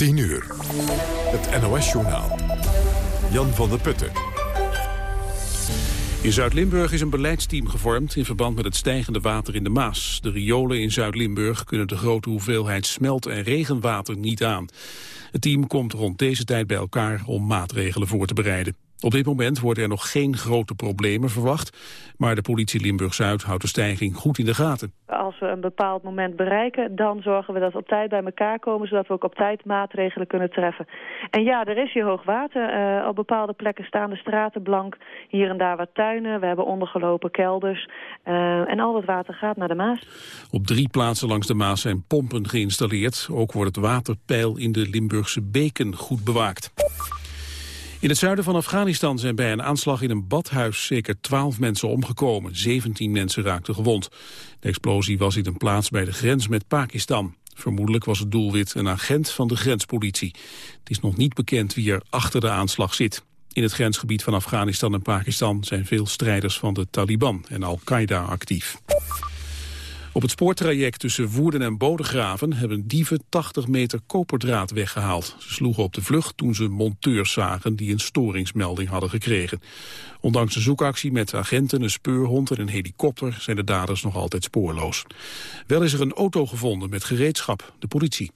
10 uur. Het NOS-journaal. Jan van der Putten. In Zuid-Limburg is een beleidsteam gevormd in verband met het stijgende water in de Maas. De riolen in Zuid-Limburg kunnen de grote hoeveelheid smelt- en regenwater niet aan. Het team komt rond deze tijd bij elkaar om maatregelen voor te bereiden. Op dit moment worden er nog geen grote problemen verwacht, maar de politie Limburg-Zuid houdt de stijging goed in de gaten. Als we een bepaald moment bereiken, dan zorgen we dat we op tijd bij elkaar komen, zodat we ook op tijd maatregelen kunnen treffen. En ja, er is hier hoog water. Uh, op bepaalde plekken staan de straten blank, hier en daar wat tuinen, we hebben ondergelopen kelders uh, en al dat water gaat naar de Maas. Op drie plaatsen langs de Maas zijn pompen geïnstalleerd. Ook wordt het waterpeil in de Limburgse beken goed bewaakt. In het zuiden van Afghanistan zijn bij een aanslag in een badhuis zeker 12 mensen omgekomen. 17 mensen raakten gewond. De explosie was in een plaats bij de grens met Pakistan. Vermoedelijk was het doelwit een agent van de grenspolitie. Het is nog niet bekend wie er achter de aanslag zit. In het grensgebied van Afghanistan en Pakistan zijn veel strijders van de Taliban en Al-Qaeda actief. Op het spoortraject tussen Woerden en Bodegraven hebben dieven 80 meter koperdraad weggehaald. Ze sloegen op de vlucht toen ze monteurs zagen die een storingsmelding hadden gekregen. Ondanks een zoekactie met agenten, een speurhond en een helikopter zijn de daders nog altijd spoorloos. Wel is er een auto gevonden met gereedschap, de politie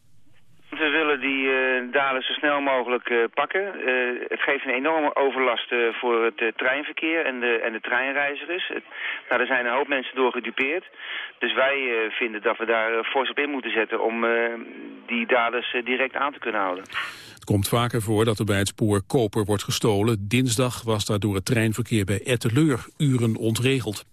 daders zo snel mogelijk uh, pakken. Uh, het geeft een enorme overlast voor het treinverkeer en de, en de treinreizigers. Nou, er zijn een hoop mensen door gedupeerd. Dus wij vinden dat we daar fors op in moeten zetten om die daders direct aan te kunnen houden. Het komt vaker voor dat er bij het spoor koper wordt gestolen. Dinsdag was daardoor het treinverkeer bij Etteleur uren ontregeld.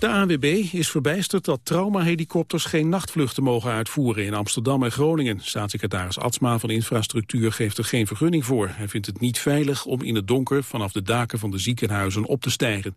De ANWB is verbijsterd dat traumahelikopters geen nachtvluchten mogen uitvoeren in Amsterdam en Groningen. Staatssecretaris Atsma van Infrastructuur geeft er geen vergunning voor. Hij vindt het niet veilig om in het donker vanaf de daken van de ziekenhuizen op te stijgen.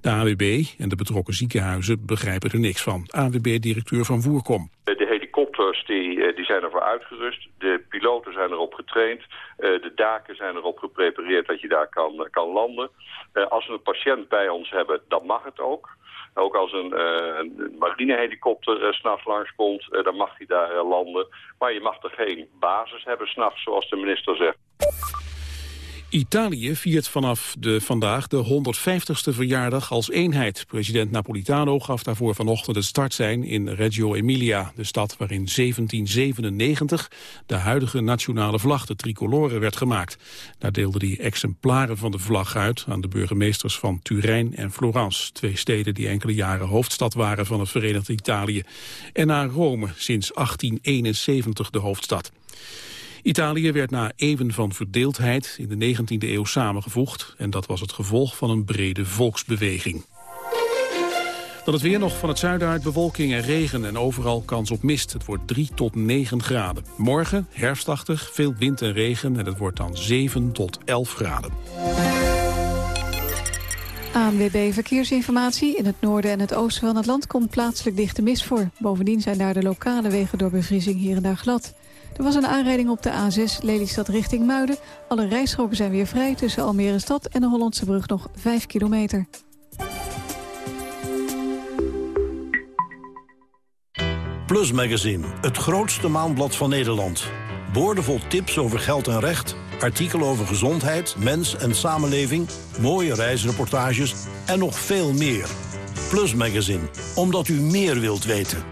De ANWB en de betrokken ziekenhuizen begrijpen er niks van. ANWB-directeur van Voerkom. De helikopters die, eh, die zijn ervoor uitgerust. De piloten zijn erop getraind. Eh, de daken zijn erop geprepareerd dat je daar kan, kan landen. Eh, als we een patiënt bij ons hebben, dan mag het ook. Ook als een, uh, een marinehelikopter uh, s'nachts langskomt, uh, dan mag hij daar landen. Maar je mag er geen basis hebben s'nachts, zoals de minister zegt. Italië viert vanaf de, vandaag de 150ste verjaardag als eenheid. President Napolitano gaf daarvoor vanochtend het startsein in Reggio Emilia, de stad waarin 1797 de huidige nationale vlag, de tricolore, werd gemaakt. Daar deelde hij exemplaren van de vlag uit aan de burgemeesters van Turijn en Florence, twee steden die enkele jaren hoofdstad waren van het Verenigd Italië, en aan Rome sinds 1871 de hoofdstad. Italië werd na eeuwen van verdeeldheid in de 19e eeuw samengevoegd... en dat was het gevolg van een brede volksbeweging. Dan het weer nog van het zuiden uit bewolking en regen en overal kans op mist. Het wordt 3 tot 9 graden. Morgen herfstachtig, veel wind en regen en het wordt dan 7 tot 11 graden. ANWB Verkeersinformatie. In het noorden en het oosten van het land komt plaatselijk dichte mist voor. Bovendien zijn daar de lokale wegen door bevriezing hier en daar glad. Er was een aanrijding op de A6 Lelystad richting Muiden. Alle rijstroken zijn weer vrij tussen Almere Stad en de Hollandse Brug nog 5 kilometer. Plus Magazine, het grootste maandblad van Nederland. Boordevol tips over geld en recht, artikelen over gezondheid, mens en samenleving... mooie reisreportages en nog veel meer. Plus Magazine, omdat u meer wilt weten.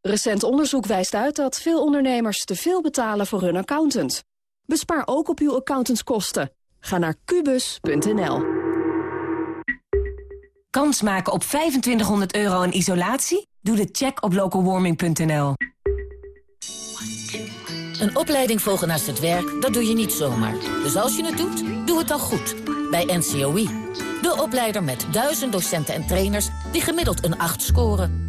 Recent onderzoek wijst uit dat veel ondernemers te veel betalen voor hun accountant. Bespaar ook op uw accountantskosten. Ga naar kubus.nl. Kans maken op 2500 euro in isolatie? Doe de check op localwarming.nl. Een opleiding volgen naast het werk, dat doe je niet zomaar. Dus als je het doet, doe het dan goed. Bij NCOI. De opleider met duizend docenten en trainers die gemiddeld een 8 scoren.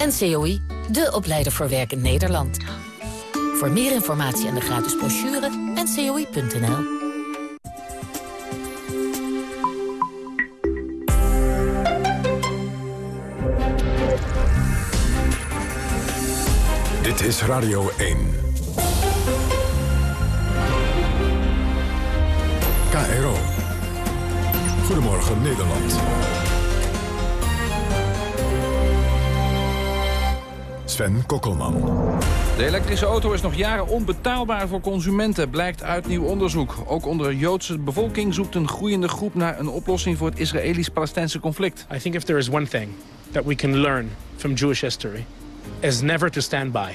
En COI, de opleider voor werk in Nederland. Voor meer informatie en de gratis brochure en Dit is Radio 1. KRO. Goedemorgen Nederland. Sven Kokkelman. De elektrische auto is nog jaren onbetaalbaar voor consumenten, blijkt uit nieuw onderzoek. Ook onder de Joodse bevolking zoekt een groeiende groep naar een oplossing voor het Israëlisch-Palestijnse conflict. I think if there is one thing that we can learn from Jewish history, is never to stand by.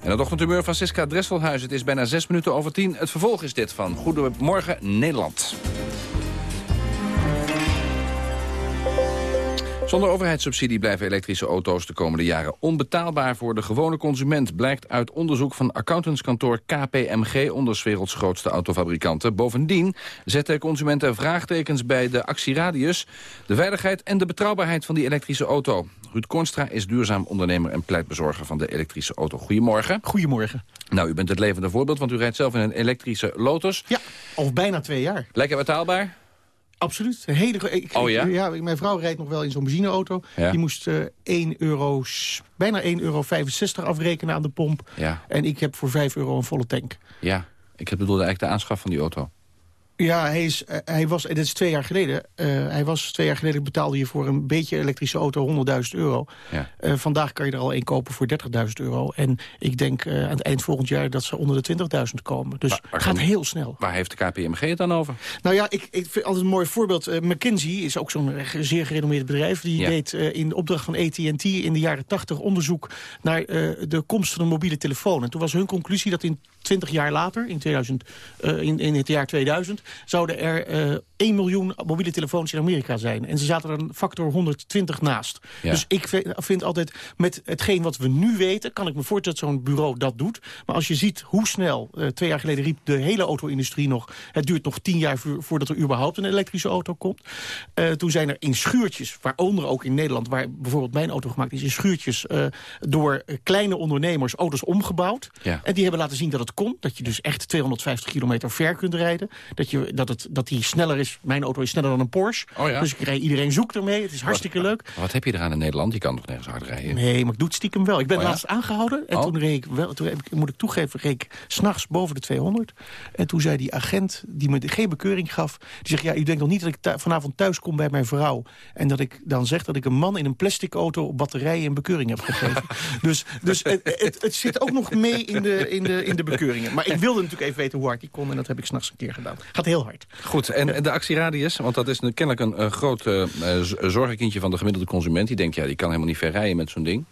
En het ochtendhumeur van Siska Dresselhuis. Het is bijna zes minuten over tien. Het vervolg is dit van Goedemorgen Nederland. Zonder overheidssubsidie blijven elektrische auto's de komende jaren onbetaalbaar voor de gewone consument, blijkt uit onderzoek van accountantskantoor KPMG, onder werelds grootste autofabrikanten. Bovendien zetten consumenten vraagtekens bij de actieradius, de veiligheid en de betrouwbaarheid van die elektrische auto. Ruud Kornstra is duurzaam ondernemer en pleitbezorger van de elektrische auto. Goedemorgen. Goedemorgen. Nou, u bent het levende voorbeeld, want u rijdt zelf in een elektrische Lotus. Ja, al bijna twee jaar. Lekker betaalbaar? Absoluut. Hele, ik, Oh ja? ik- ja? Mijn vrouw rijdt nog wel in zo'n benzineauto. Ja. Die moest eh 1 euro, bijna 1,65 euro afrekenen aan de pomp. Ja, En ik heb voor 5 euro een volle tank. ja. Ik bedoelde eigenlijk de aanschaf van die auto. Ja, hij, is, eh, hij was, dit is twee jaar geleden. eh, hij was twee jaar geleden betaalde je voor een beetje elektrische auto 100.000 euro. Ja. Eh, vandaag kan je er al één kopen voor 30.000 euro. En ik denk eh, aan het eind volgend jaar dat ze onder de 20.000 komen. Dus het gaat heel snel. Waar heeft de KPMG het dan over? Nou ja, ik, ik vind altijd een mooi voorbeeld. Eh, McKinsey is ook zo'n eh, zeer gerenommeerd bedrijf. Die Ja. deed eh, in opdracht van AT&T in de jaren 80 onderzoek... naar eh, de komst van een mobiele telefoon. En toen was hun conclusie dat in 20 jaar later, in, 2000, eh, in, in het jaar 2000... zouden er eh 1 miljoen mobiele telefoons in Amerika zijn. En ze zaten er een factor 120 naast. Ja. Dus ik vind, vind altijd, met hetgeen wat we nu weten... kan ik me voorstellen dat zo'n bureau dat doet. Maar als je ziet hoe snel, eh, twee jaar geleden riep de hele auto-industrie nog... het duurt nog tien jaar vo- voordat er überhaupt een elektrische auto komt. Eh, toen zijn er in schuurtjes, waaronder ook in Nederland... waar bijvoorbeeld mijn auto gemaakt is, in schuurtjes... door kleine ondernemers auto's omgebouwd. Ja. En die hebben laten zien dat het kon. Dat je dus echt 250 kilometer ver kunt rijden. Dat, je, dat, het, dat die sneller is. Mijn auto is sneller dan een Porsche. Oh ja? Dus ik rijd, iedereen zoekt ermee. Het is hartstikke leuk. Wat heb je eraan in Nederland? Je kan nog nergens hard rijden. Nee, maar ik doe het stiekem wel. Ik ben Oh ja? laatst aangehouden. En Oh. toen reed ik wel, toen ik, moet ik toegeven, reed ik s'nachts boven de 200. En toen zei die agent, die me geen bekeuring gaf... die zegt, ja, u denkt nog niet dat ik vanavond thuis kom bij mijn vrouw... en dat ik dan zeg dat ik een man in een plastic auto... op batterijen een bekeuring heb gegeven. dus dus het, het, het zit ook nog mee in de, in, de, in de bekeuringen. Maar ik wilde natuurlijk even weten hoe hard ik kon... en dat heb ik s'nachts een keer gedaan. Gaat heel hard. Goed, en de actieradius, want dat is kennelijk een, eh, groot zorgenkindje van de gemiddelde consument. Die denkt, ja, die kan helemaal niet ver rijden met zo'n ding.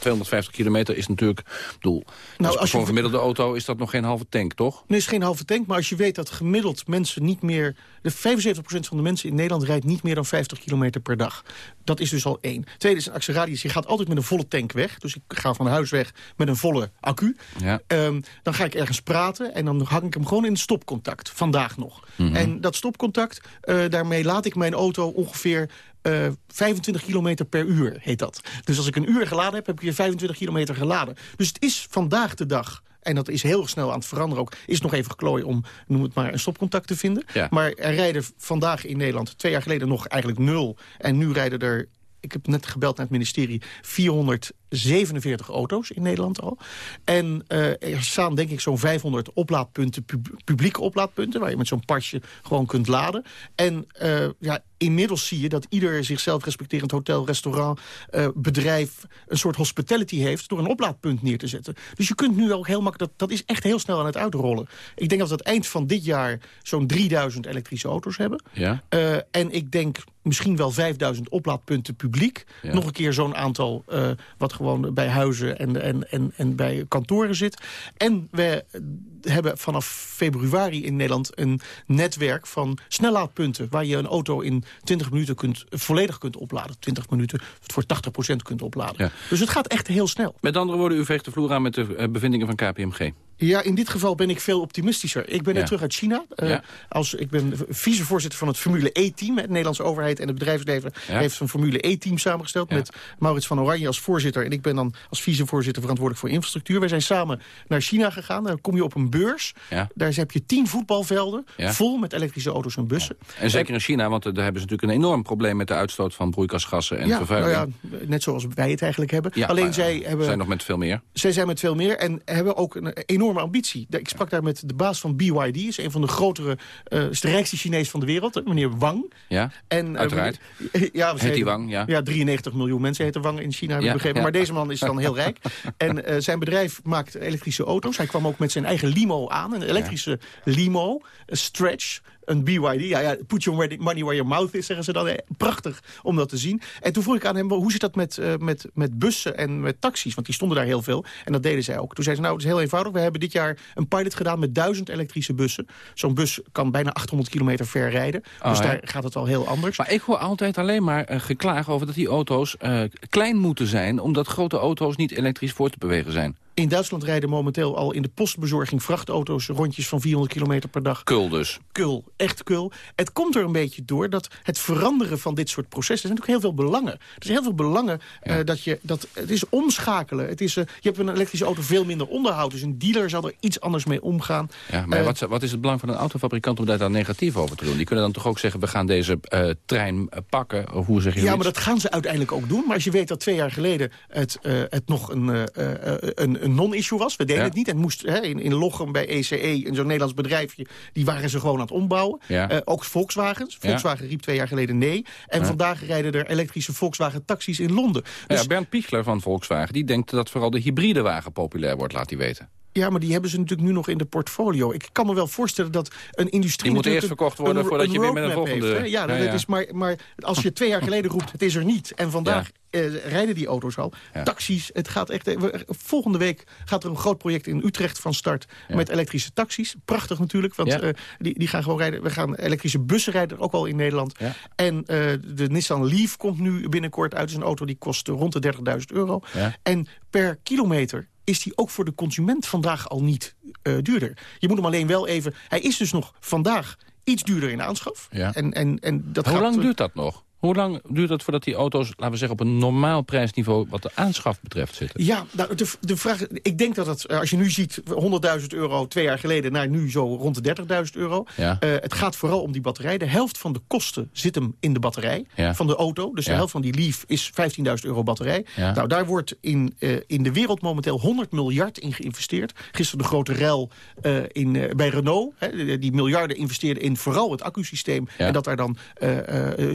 250 kilometer is natuurlijk, ik bedoel, Nou, als voor je- een gemiddelde auto is dat nog geen halve tank, toch? Nee, is geen halve tank, maar als je weet dat gemiddeld mensen niet meer... de 75% van de mensen in Nederland rijdt niet meer dan 50 kilometer per dag. Dat is dus al één. Tweede is een actieradius. Je gaat altijd met een volle tank weg. Dus ik ga van huis weg met een volle accu. Ja. Ehm, dan ga ik ergens praten en dan hang ik hem gewoon in stopcontact. Vandaag nog. Mhm. En dat stopcontact, eh, daarmee laat ik mijn auto ongeveer... eh, 25 kilometer per uur, heet dat. Dus als ik een uur geladen heb, heb ik weer 25 kilometer geladen. Dus het is vandaag de dag en dat is heel snel aan het veranderen ook... is nog even geklooien om, noem het maar, een stopcontact te vinden. Ja. Maar er rijden vandaag in Nederland, twee jaar geleden nog eigenlijk nul. En nu rijden er, ik heb net gebeld naar het ministerie... 447 auto's in Nederland al. En eh, er staan denk ik zo'n 500 oplaadpunten, pub- publieke oplaadpunten... waar je met zo'n pasje gewoon kunt laden. En eh, ja, inmiddels zie je dat ieder zichzelf respecterend hotel, restaurant, eh, bedrijf... een soort hospitality heeft door een oplaadpunt neer te zetten. Dus je kunt nu ook heel makkelijk... Dat, dat is echt heel snel aan het uitrollen. Ik denk dat we het eind van dit jaar zo'n 3000 elektrische auto's hebben. Ja. En ik denk misschien wel 5000 oplaadpunten publiek. Ja. Nog een keer zo'n aantal eh, wat gewoon bij huizen en, en, en, en bij kantoren zit. En we hebben vanaf februari in Nederland een netwerk van snellaadpunten... waar je een auto in 20 minuten kunt, volledig kunt opladen. 20 minuten voor 80% kunt opladen. Ja. Dus het gaat echt heel snel. Met andere woorden, u veegt de vloer aan met de eh, bevindingen van KPMG. Ja, in dit geval ben ik veel optimistischer. Ik ben net Ja. terug uit China. Eh, Ja. als, ik ben vicevoorzitter van het Formule E-team. De Nederlandse overheid en het bedrijfsleven Ja. heeft een Formule E-team samengesteld... Met Maurits van Oranje als voorzitter. En ik ben dan als vicevoorzitter verantwoordelijk voor infrastructuur. Wij zijn samen naar China gegaan. Daar kom je op een beurs. Daar heb je tien voetbalvelden vol met elektrische auto's en bussen. En zeker in China, want eh, daar hebben ze natuurlijk een enorm probleem... met de uitstoot van broeikasgassen en ja, vervuiling. nou ja, net zoals wij het eigenlijk hebben. Alleen zij eh, hebben... zijn nog met veel meer. Zij zijn met veel meer en hebben ook een enorme ambitie. Ik sprak daar met de baas van BYD, is een van de grotere, is de rijkste Chinees van de wereld, meneer Wang. Ja, En, eh, uiteraard. ja, we Heet die Wang, ja. Ja, 93 miljoen mensen heten Wang in China, heb ik Ja, begrepen. ja. Maar deze man is dan heel rijk. En eh, zijn bedrijf maakt elektrische auto's. Hij kwam ook met zijn eigen limo aan, een elektrische limo, een stretch, een BYD. Ja, ja, put your money where your mouth is, zeggen ze dan. Eh, Prachtig om dat te zien. En toen vroeg ik aan hem, hoe zit dat met, eh, met, met bussen en met taxis? Want die stonden daar heel veel. En dat deden zij ook. Toen zei ze, nou, het is heel eenvoudig. We hebben dit jaar een pilot gedaan met duizend elektrische bussen. Zo'n bus kan bijna 800 kilometer ver rijden. Oh, dus daar gaat het al heel anders. Maar ik hoor altijd alleen maar eh, geklaag over dat die auto's klein moeten zijn... omdat grote auto's niet elektrisch voor te bewegen zijn. In Duitsland rijden momenteel al in de postbezorging vrachtauto's rondjes van 400 kilometer per dag. Kul dus. Kul, echt kul. Het komt er een beetje door dat het veranderen van dit soort processen... er zijn natuurlijk heel veel belangen. Er zijn heel veel belangen eh, dat je... Dat, het is omschakelen. Het is, eh, je hebt een elektrische auto veel minder onderhoud. Dus een dealer zal er iets anders mee omgaan. Ja, maar Eh, wat, wat is het belang van een autofabrikant om daar dan negatief over te doen? Die kunnen dan toch ook zeggen, we gaan deze trein pakken? Of hoe zeg je Ja, maar dat gaan ze uiteindelijk ook doen. Maar als je weet dat twee jaar geleden het, het nog een, een, een non-issue was... we deden Ja. het niet en moest hè, in, in Lochem bij ECE, in zo'n Nederlands bedrijfje... die waren ze gewoon aan het ombouwen. Ja. Eh, ook Volkswagens. Ja. Volkswagen riep twee jaar geleden nee. En vandaag rijden er elektrische Volkswagen-taxis in Londen. Dus ja, Bernd Pichler van Volkswagen die denkt dat vooral de hybride wagen populair wordt, laat hij weten. Ja, maar die hebben ze natuurlijk nu nog in de portfolio. Ik kan me wel voorstellen dat een industrie... Die moet eerst verkocht een- worden een- voordat je weer met een volgende- heeft, ja, dat Ja, is maar, maar als je twee jaar geleden roept, het is er niet... en vandaag eh, rijden die auto's al. Ja. Taxis, het gaat echt... we- Volgende week gaat er een groot project in Utrecht van start... Ja. met elektrische taxis. Prachtig natuurlijk, want Ja. eh, die, die gaan gewoon rijden. We gaan elektrische bussen rijden, ook al in Nederland. En eh, de Nissan Leaf komt nu binnenkort uit. Het is een auto die kost eh, rond de 30.000 euro. En per kilometer is die ook voor de consument vandaag al niet eh, duurder. Je moet hem alleen wel even... Hij is dus nog vandaag iets duurder in aanschaf. En, en, en dat Hoe gaat, lang eh, duurt dat nog? Hoe lang duurt dat voordat die auto's, laten we zeggen, op een normaal prijsniveau wat de aanschaf betreft zitten? Ja, nou, de, de vraag, ik denk dat het, eh, als je nu ziet 100.000 euro twee jaar geleden... naar nu zo rond de 30.000 euro. Ja. Eh, het gaat vooral om die batterij. De helft van de kosten zit hem in de batterij Ja. van de auto. Dus de Ja. helft van die Leaf is 15.000 euro batterij. Nou, daar wordt in, eh, in de wereld momenteel 100 miljard in geïnvesteerd. Gisteren de grote rel in, bij Renault. Hè, die miljarden investeerden in vooral het accusysteem. En dat daar dan eh,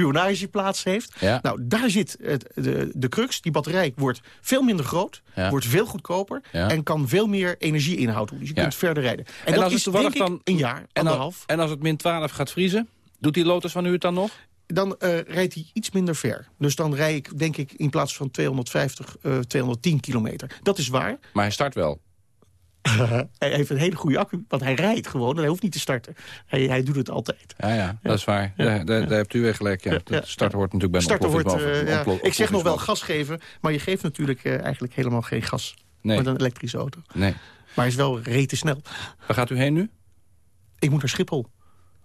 spionage plaats heeft. Ja. Nou, daar zit het, de, de crux. Die batterij wordt veel minder groot, Ja. wordt veel goedkoper... Ja. en kan veel meer energieinhoud doen. Dus je kunt verder rijden. En, En dat is denk ik dan- een jaar, En, anderhalf. en als het min 12 gaat vriezen, doet die Lotus van u het dan nog? dan eh, rijdt hij iets minder ver. Dus dan rijd ik, denk ik, in plaats van 250, eh 210 kilometer. Dat is waar. Maar hij start wel. hij heeft een hele goede accu, want hij rijdt gewoon. En hij hoeft niet te starten. Hij, hij doet het altijd. Ja, ja, dat is waar. Daar, daar, daar hebt u weer gelijk. Ja. De ja, start hoort natuurlijk bij een Starten wordt, ontploffingsmotor- eh, ja. Ik zeg nog wel gas geven, maar je geeft natuurlijk eh, eigenlijk helemaal geen gas. Nee. Met een elektrische auto. Nee. Maar hij is wel rete snel. Waar gaat u heen nu? Ik moet naar Schiphol.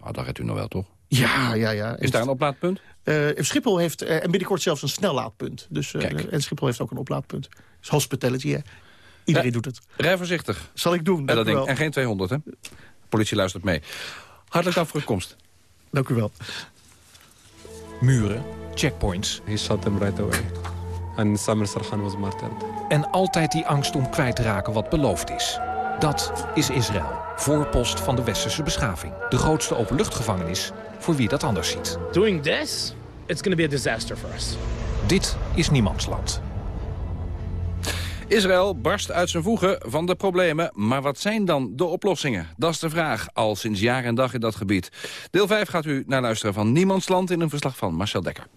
Oh, daar rijdt u nog wel, toch? Ja, ja, ja. Is daar een oplaadpunt? Eh, Schiphol heeft, en binnenkort zelfs een snellaadpunt. Dus, en Schiphol heeft ook een oplaadpunt. Dus hospitality, hè. Iedereen Ja. doet het. Rij voorzichtig. Zal ik doen, En, dank dat u ding. wel. en geen 200, hè? Politie luistert mee. Hartelijk dank voor uw komst. Dank u wel. Muren, checkpoints. He shot them right away. And Samir Sarhan was martyred. En altijd die angst om kwijt te raken wat beloofd is. Dat is Israël, voorpost van de westerse beschaving. De grootste openluchtgevangenis voor wie dat anders ziet. Doing this, it's going to be a disaster for us. Dit is niemandsland. Israël barst uit zijn voegen van de problemen. Maar wat zijn dan de oplossingen? Dat is de vraag, al sinds jaar en dag in dat gebied. Deel 5 gaat u naar luisteren van Niemandsland... in een verslag van Marcel Dekker.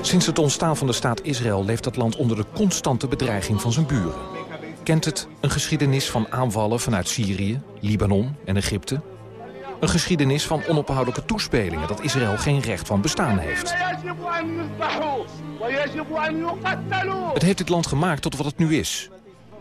Sinds het ontstaan van de staat Israël leeft dat land onder de constante bedreiging van zijn buren. Kent het een geschiedenis van aanvallen vanuit Syrië, Libanon en Egypte? Een geschiedenis van onophoudelijke toespelingen dat Israël geen recht van bestaan heeft. Het heeft dit land gemaakt tot wat het nu is.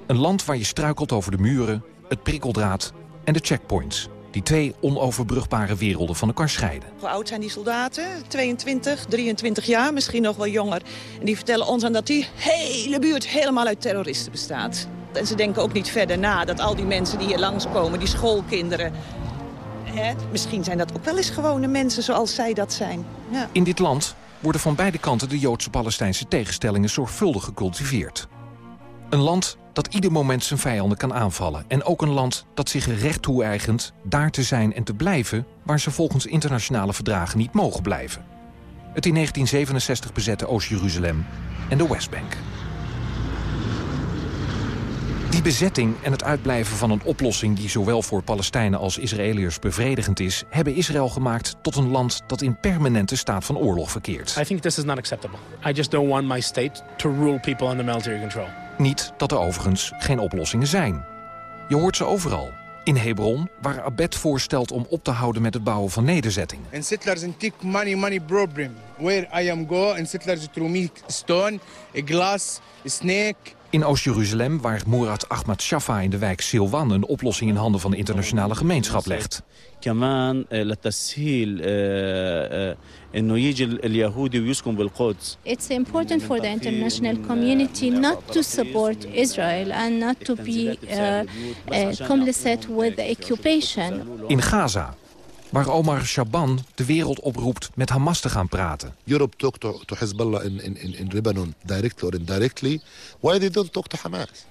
Een land waar je struikelt over de muren, het prikkeldraad en de checkpoints. Die twee onoverbrugbare werelden van elkaar scheiden. Hoe oud zijn die soldaten? 22, 23 jaar, misschien nog wel jonger. En die vertellen ons dan dat die hele buurt helemaal uit terroristen bestaat. En ze denken ook niet verder na dat al die mensen die hier langskomen, die schoolkinderen... Misschien zijn dat ook wel eens gewone mensen zoals zij dat zijn. Ja. In dit land worden van beide kanten de Joodse-Palestijnse tegenstellingen zorgvuldig gecultiveerd. Een land dat ieder moment zijn vijanden kan aanvallen. En ook een land dat zich er recht toe-eigent daar te zijn en te blijven... waar ze volgens internationale verdragen niet mogen blijven. Het in 1967 bezette Oost-Jeruzalem en de Westbank. Die bezetting en het uitblijven van een oplossing... die zowel voor Palestijnen als Israëliërs bevredigend is... hebben Israël gemaakt tot een land dat in permanente staat van oorlog verkeert. I think this is not acceptable. I just don't want my state to rule people under military control. Niet dat er overigens geen oplossingen zijn. Je hoort ze overal. In Hebron, waar Abed voorstelt om op te houden met het bouwen van nederzettingen. And settlers take money, money problem. Where I am go, and settlers throw me stone, a glass, a snake. In Oost-Jeruzalem, waar Murat Ahmad Shafa in de wijk Silwan... een oplossing in handen van de internationale gemeenschap legt. It's important for the international community not to support Israel and not to be eh, eh, complicit with the occupation. In Gaza, waar Omar Shaban de wereld oproept met Hamas te gaan praten. Europe talk to, to Hezbollah in, in, in Lebanon directly or indirectly. Why they don't talk to Hamas?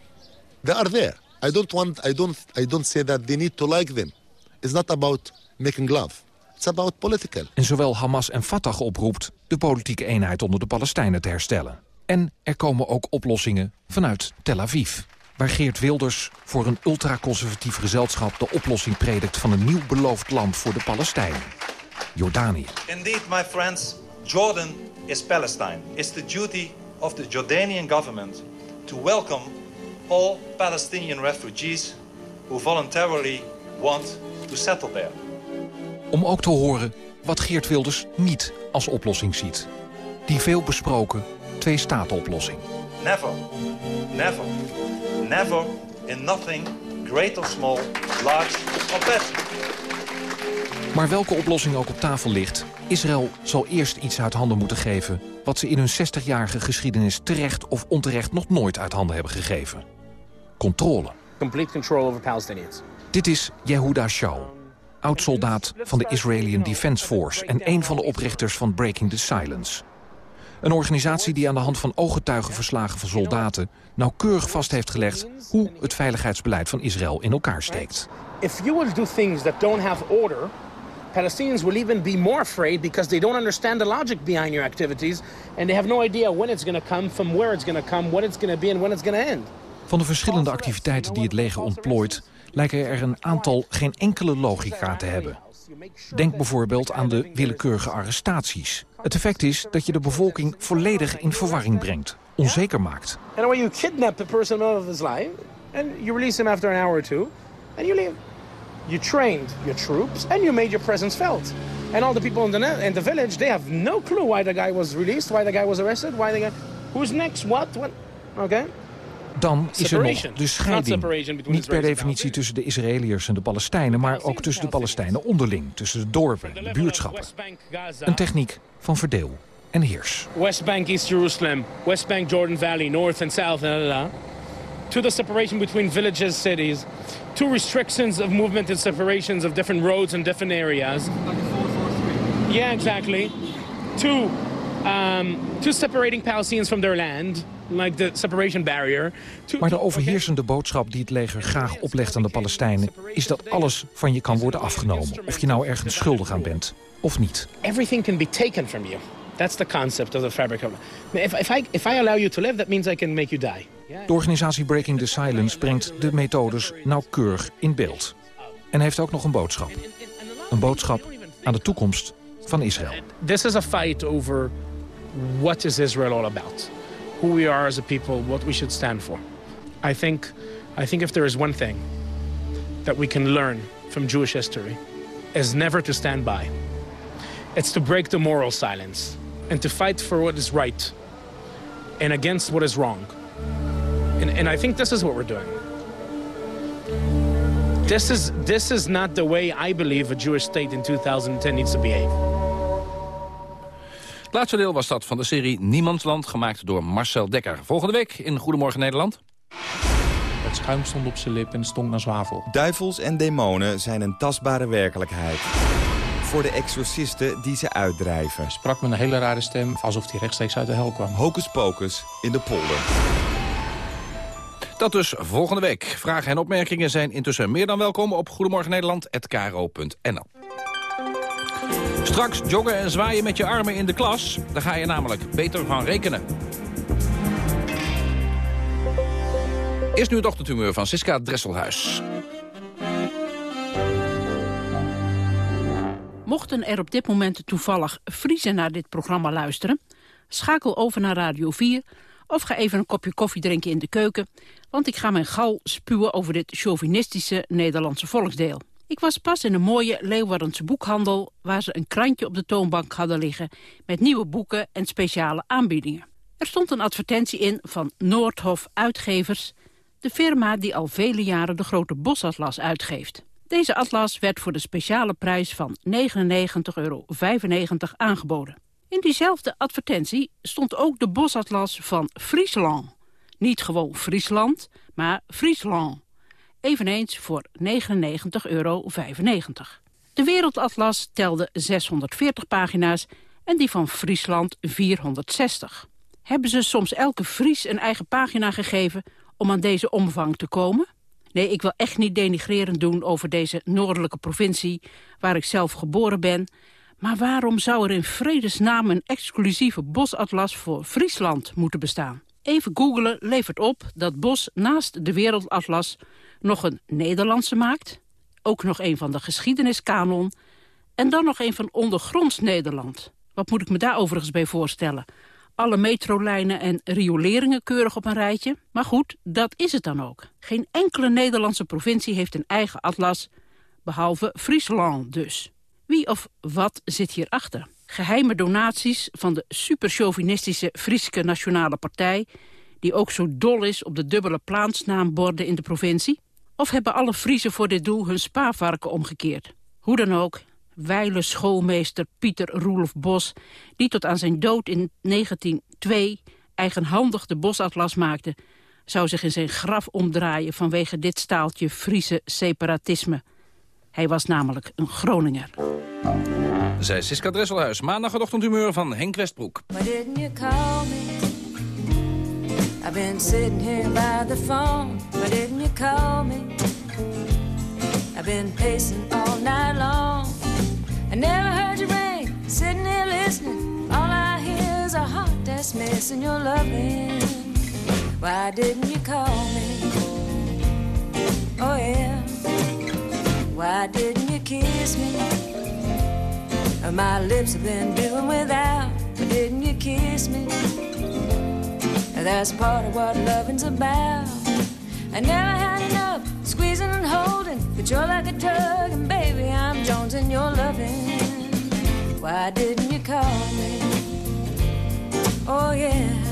They are there. I don't want. I don't. I don't say that they need to like them. It's not about making love. It's about political. En zowel Hamas en Fatah oproept de politieke eenheid onder de Palestijnen te herstellen. En er komen ook oplossingen vanuit Tel Aviv. Waar Geert Wilders voor een ultraconservatief gezelschap de oplossing predikt van een nieuw beloofd land voor de Palestijnen. Jordanië. Indeed, my friends, Jordan is Palestine. It's the duty of the Jordanian government to welcome all Palestinian refugees who voluntarily want to settle there. Om ook te horen wat Geert Wilders niet als oplossing ziet. Die veel besproken twee-staten-oplossing. Never, never, never in nothing, great or small, large or bad. Maar welke oplossing ook op tafel ligt... Israël zal eerst iets uit handen moeten geven... wat ze in hun 60-jarige geschiedenis terecht of onterecht nog nooit uit handen hebben gegeven. Controle. Complete control over Palestinians. Dit is Yehuda Shaw, oud-soldaat van de Israeli Defense Force... en een van de oprichters van Breaking the Silence. Een organisatie die aan de hand van ooggetuigenverslagen van soldaten... nauwkeurig vast heeft gelegd hoe het veiligheidsbeleid van Israël in elkaar steekt. If you will do things that don't have order, Palestinians will even be more afraid because they don't understand the logic behind your activities and they have no idea when it's going to come, from where it's going to come, what it's going to be and when it's going to end. Van de verschillende activiteiten die het leger ontplooit... lijken er een aantal geen enkele logica te hebben. Denk bijvoorbeeld aan de willekeurige arrestaties. Het effect is dat je de bevolking volledig in verwarring brengt, onzeker maakt. And when you kidnap the person of his life and you release him after an hour or two and you leave. You trained your troops and you made your presence felt. And all the people in the, in the village, they have no clue why the guy was released, why the guy was arrested, why the guy... Who's next? What? What? Okay. Dan is er nog de scheiding. Niet per definitie tussen de Israëliërs en de Palestijnen... maar ook tussen de Palestijnen onderling, tussen de dorpen en de buurtschappen. Een techniek van verdeel en heers. West Bank, East Jerusalem, West Bank, Jordan Valley, North and South, to the separation between villages, cities, to restrictions of movement and separations of different roads and different areas. Yeah, exactly. To, um, to separating Palestinians from their land, like the separation barrier. To, Maar de overheersende boodschap die het leger graag oplegt aan de Palestijnen... is dat alles van je kan worden afgenomen. Of je nou ergens schuldig aan bent, of niet. Everything can be taken from you. That's the concept of the fabric of... If, if, I, if I allow you to live, that means I can make you die. De organisatie Breaking the Silence brengt de methodes nauwkeurig in beeld. En heeft ook nog een boodschap. Een boodschap aan de toekomst van Israël. This is a fight over what is Israel all about. Who we are as a people, what we should stand for. I think, I think if there is one thing that we can learn from Jewish history is never to stand by. It's to break the moral silence and to fight for what is right and against what is wrong. And, and I think this is what we're doing. This is, this is not the way I believe a Jewish state in 2010 needs to behave. Het laatste deel was dat van de serie Niemandsland, gemaakt door Marcel Dekker. Volgende week in Goedemorgen Nederland. Het schuim stond op zijn lip en stonk naar zwavel. Duivels en demonen zijn een tastbare werkelijkheid. Voor de exorcisten die ze uitdrijven. Sprak met een hele rare stem, alsof hij rechtstreeks uit de hel kwam. Hocus pocus in de polder. Dat dus volgende week. Vragen en opmerkingen zijn intussen meer dan welkom op goedemorgennederland.kro.nl. Straks joggen en zwaaien met je armen in de klas. Daar ga je namelijk beter van rekenen. Eerst nu het ochtendhumeur van Siska Dresselhuis. Mochten er op dit moment toevallig Friesen naar dit programma luisteren... schakel over naar Radio 4 of ga even een kopje koffie drinken in de keuken... want ik ga mijn gal spuwen over dit chauvinistische Nederlandse volksdeel. Ik was pas in een mooie Leeuwardense boekhandel... waar ze een krantje op de toonbank hadden liggen... met nieuwe boeken en speciale aanbiedingen. Er stond een advertentie in van Noordhof Uitgevers... de firma die al vele jaren de grote bosatlas uitgeeft. Deze atlas werd voor de speciale prijs van 99,95 euro aangeboden. In diezelfde advertentie stond ook de bosatlas van Friesland. Niet gewoon Friesland, maar Friesland. Eveneens voor 99,95 euro. De Wereldatlas telde 640 pagina's en die van Friesland 460. Hebben ze soms elke Fries een eigen pagina gegeven om aan deze omvang te komen? Nee, ik wil echt niet denigrerend doen over deze noordelijke provincie... waar ik zelf geboren ben. Maar waarom zou er in vredesnaam een exclusieve bosatlas voor Friesland moeten bestaan? Even googelen levert op dat Bos naast de Wereldatlas nog een Nederlandse maakt. Ook nog een van de geschiedeniskanon. En dan nog een van ondergronds Nederland. Wat moet ik me daar overigens bij voorstellen? Alle metrolijnen en rioleringen keurig op een rijtje. Maar goed, dat is het dan ook. Geen enkele Nederlandse provincie heeft een eigen atlas, behalve Friesland dus. Wie of wat zit hierachter? Geheime donaties van de superchauvinistische Frieske Nationale Partij... die ook zo dol is op de dubbele plaatsnaamborden in de provincie? Of hebben alle Friesen voor dit doel hun spaarvarken omgekeerd? Hoe dan ook, wijle schoolmeester Pieter Roelof Bos... die tot aan zijn dood in 1902 eigenhandig de bosatlas maakte... zou zich in zijn graf omdraaien vanwege dit staaltje Friese separatisme. Hij was namelijk een Groninger. Zij Siska Dresselhuis, maandag het ochtendhumeur van Henk Westbroek. Why didn't you call me? I've been sitting here by the phone. Why didn't you call me? I've been pacing all night long. I never heard you ring, sitting here listening. All I hear is a heart that's missing your loving. Why didn't you call me? Oh yeah. Why didn't you kiss me? Oh, my lips have been doing without. Why didn't you kiss me? That's part of what loving's about. I never had enough squeezing and holding, but you're like a tug, and baby, I'm Jones and you're loving. Why didn't you call me? Oh, yeah.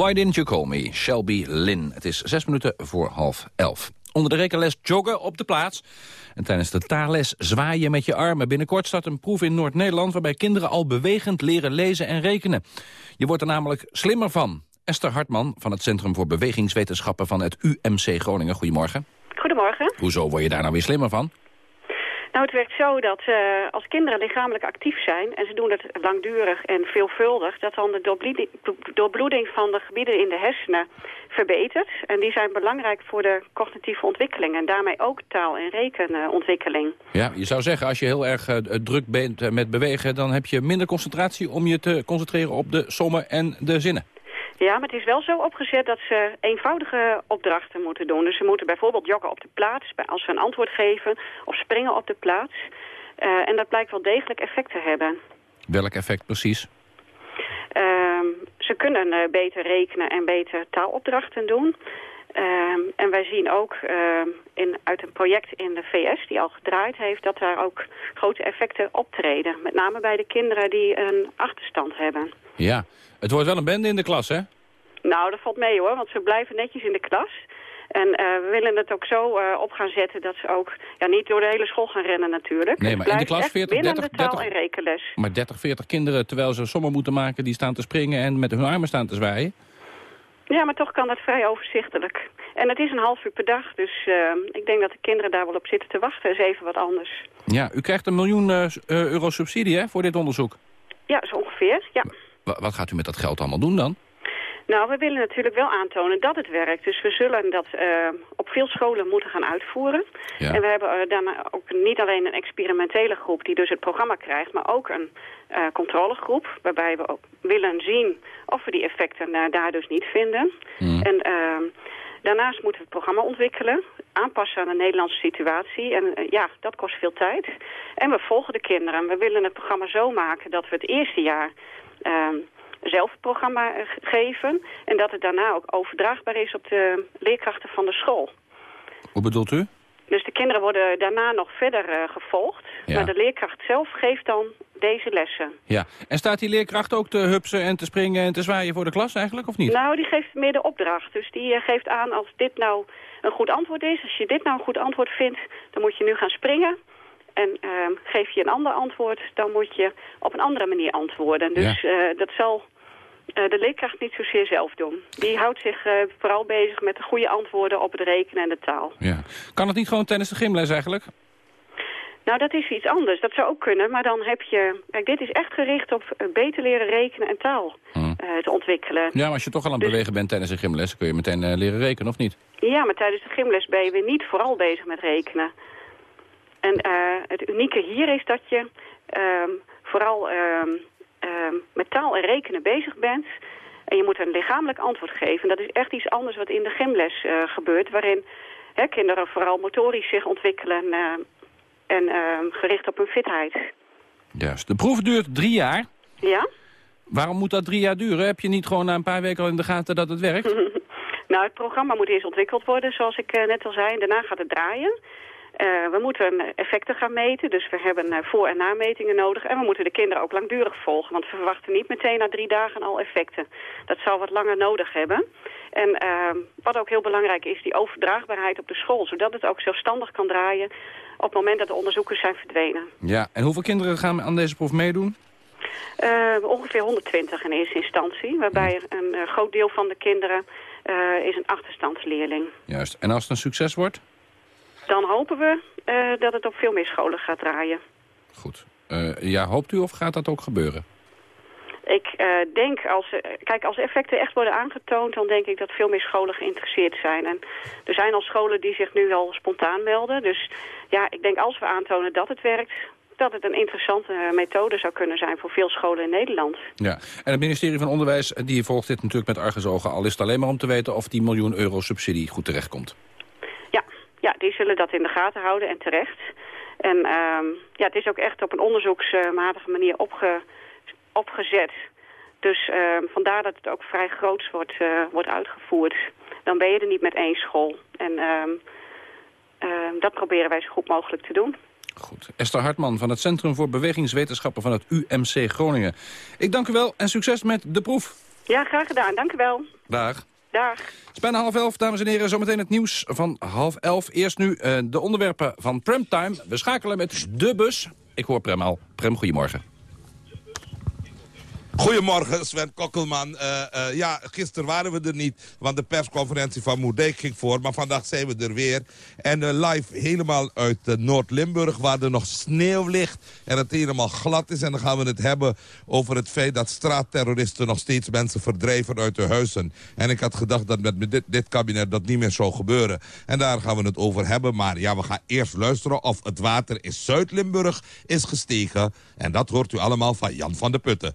Why Didn't You Call Me, Shelby Lynn. Het is zes minuten voor half elf. Onder de rekenles joggen op de plaats. En tijdens de taalles zwaaien met je armen. Binnenkort start een proef in Noord-Nederland... waarbij kinderen al bewegend leren lezen en rekenen. Je wordt er namelijk slimmer van. Esther Hartman van het Centrum voor Bewegingswetenschappen... van het UMC Groningen. Goedemorgen. Goedemorgen. Hoezo word je daar nou weer slimmer van? Nou, het werkt zo dat eh, als kinderen lichamelijk actief zijn... en ze doen het langdurig en veelvuldig... dat dan de doorbloeding, doorbloeding van de gebieden in de hersenen verbetert. En die zijn belangrijk voor de cognitieve ontwikkeling... en daarmee ook taal- en rekenontwikkeling. Ja, je zou zeggen, als je heel erg eh, druk bent eh, met bewegen... dan heb je minder concentratie om je te concentreren op de sommen en de zinnen. Ja, maar het is wel zo opgezet dat ze eenvoudige opdrachten moeten doen. Dus ze moeten bijvoorbeeld joggen op de plaats als ze een antwoord geven... of springen op de plaats. Uh, en dat blijkt wel degelijk effect te hebben. Welk effect precies? Uh, ze kunnen uh, beter rekenen en beter taalopdrachten doen. Ehm, en wij zien ook ehm, in, uit een project in de VS die al gedraaid heeft... dat daar ook grote effecten optreden. Met name bij de kinderen die een achterstand hebben. Ja, het wordt wel een bende in de klas, hè? Nou, dat valt mee hoor, want ze blijven netjes in de klas. En uh, we willen het ook zo uh, op gaan zetten dat ze ook ja, niet door de hele school gaan rennen natuurlijk. Nee, maar in de klas 40, 30, de taal- en rekenles. Maar 30, 40 kinderen, terwijl ze sommen moeten maken... die staan te springen en met hun armen staan te zwaaien. Ja, maar toch kan dat vrij overzichtelijk. En het is een half uur per dag, dus uh, ik denk dat de kinderen daar wel op zitten te wachten. is even wat anders. Ja, u krijgt een miljoen euro subsidie hè, voor dit onderzoek. Ja, zo ongeveer, ja. Wat gaat u met dat geld allemaal doen dan? Nou, we willen natuurlijk wel aantonen dat het werkt. Dus we zullen dat uh, op veel scholen moeten gaan uitvoeren. Ja. En we hebben uh, dan ook niet alleen een experimentele groep die dus het programma krijgt... maar ook een uh, controlegroep waarbij we ook willen zien of we die effecten daar dus niet vinden. Mm. En ehm, daarnaast moeten we het programma ontwikkelen, aanpassen aan de Nederlandse situatie. En ja, dat kost veel tijd. En we volgen de kinderen. We willen het programma zo maken dat we het eerste jaar... Ehm, zelf het programma geven. En dat het daarna ook overdraagbaar is op de leerkrachten van de school. Hoe bedoelt u? Dus de kinderen worden daarna nog verder uh, gevolgd. Ja. Maar de leerkracht zelf geeft dan deze lessen. Ja. En staat die leerkracht ook te hupsen en te springen en te zwaaien voor de klas eigenlijk, of niet? Nou, die geeft meer de opdracht. Dus die uh, geeft aan als dit nou een goed antwoord is. Als je dit nou een goed antwoord vindt, dan moet je nu gaan springen. En uh, geef je een ander antwoord, dan moet je op een andere manier antwoorden. Dus ja. uh, dat zal de leerkracht niet zozeer zelf doen. Die houdt zich uh, vooral bezig met de goede antwoorden op het rekenen en de taal. Ja. Kan het niet gewoon tijdens de gymles eigenlijk? Nou, dat is iets anders. Dat zou ook kunnen. Maar dan heb je... Kijk, dit is echt gericht op beter leren rekenen en taal hmm. te ontwikkelen. Ja, maar als je toch al aan het dus... bewegen bent tijdens de gymles... kun je meteen leren rekenen, of niet? Ja, maar tijdens de gymles ben je weer niet vooral bezig met rekenen. En uh, het unieke hier is dat je uh, vooral uh, met taal en rekenen bezig bent. En je moet een lichamelijk antwoord geven. Dat is echt iets anders wat in de gymles uh, gebeurt. Waarin hè, kinderen vooral motorisch zich ontwikkelen uh, en ehm, gericht op hun fitheid. Juist. De proef duurt drie jaar. Ja. Waarom moet dat drie jaar duren? Heb je niet gewoon na een paar weken al in de gaten dat het werkt? nou, het programma moet eerst ontwikkeld worden, zoals ik uh, net al zei. En daarna gaat het draaien. Uh, we moeten effecten gaan meten, dus we hebben uh, voor- en nametingen nodig. En we moeten de kinderen ook langdurig volgen, want we verwachten niet meteen na drie dagen al effecten. Dat zal wat langer nodig hebben. En uh, wat ook heel belangrijk is, die overdraagbaarheid op de school, zodat het ook zelfstandig kan draaien op het moment dat de onderzoekers zijn verdwenen. Ja, en hoeveel kinderen gaan aan deze proef meedoen? Uh, ongeveer 120 in eerste instantie, waarbij een uh, groot deel van de kinderen is een achterstandsleerling. Juist. En als het een succes wordt? Dan hopen we uh, dat het op veel meer scholen gaat draaien. Goed. Uh, ja, hoopt u of gaat dat ook gebeuren? Ik uh, denk, als, kijk, als effecten echt worden aangetoond... dan denk ik dat veel meer scholen geïnteresseerd zijn. En er zijn al scholen die zich nu al spontaan melden. Dus ja, ik denk als we aantonen dat het werkt dat het een interessante methode zou kunnen zijn voor veel scholen in Nederland. Ja, en het ministerie van Onderwijs die volgt dit natuurlijk met argusogen. Al is het alleen maar om te weten of die miljoen euro subsidie goed terechtkomt. Ja, die zullen dat in de gaten houden en terecht. En uh, ja, het is ook echt op een onderzoeksmatige manier opge, opgezet. Dus uh, vandaar dat het ook vrij groots wordt, uh, wordt uitgevoerd. Dan ben je er niet met één school. En dat proberen wij zo goed mogelijk te doen. Goed. Esther Hartman van het Centrum voor Bewegingswetenschappen van het UMC Groningen. Ik dank u wel en succes met de proef. Ja, graag gedaan. Dank u wel. Dag. Dag. Het is bijna half elf, dames en heren. Zometeen het nieuws van half elf. Eerst nu uh, de onderwerpen van Premtime. We schakelen met de bus. Ik hoor Prem al. Prem, goedemorgen. Goedemorgen, Sven Kokkelman. Uh, uh, ja, gisteren waren we er niet, want de persconferentie van Moerdijk ging voor. Maar vandaag zijn we er weer. En uh, live helemaal uit Noord-Limburg, waar er nog sneeuw ligt. En het helemaal glad is. En dan gaan we het hebben over het feit dat straatterroristen nog steeds mensen verdrijven uit hun huizen. En ik had gedacht dat met dit, dit kabinet dat niet meer zou gebeuren. En daar gaan we het over hebben. Maar ja, we gaan eerst luisteren of het water in Zuid-Limburg is gestegen. En dat hoort u allemaal van Jan van der Putten.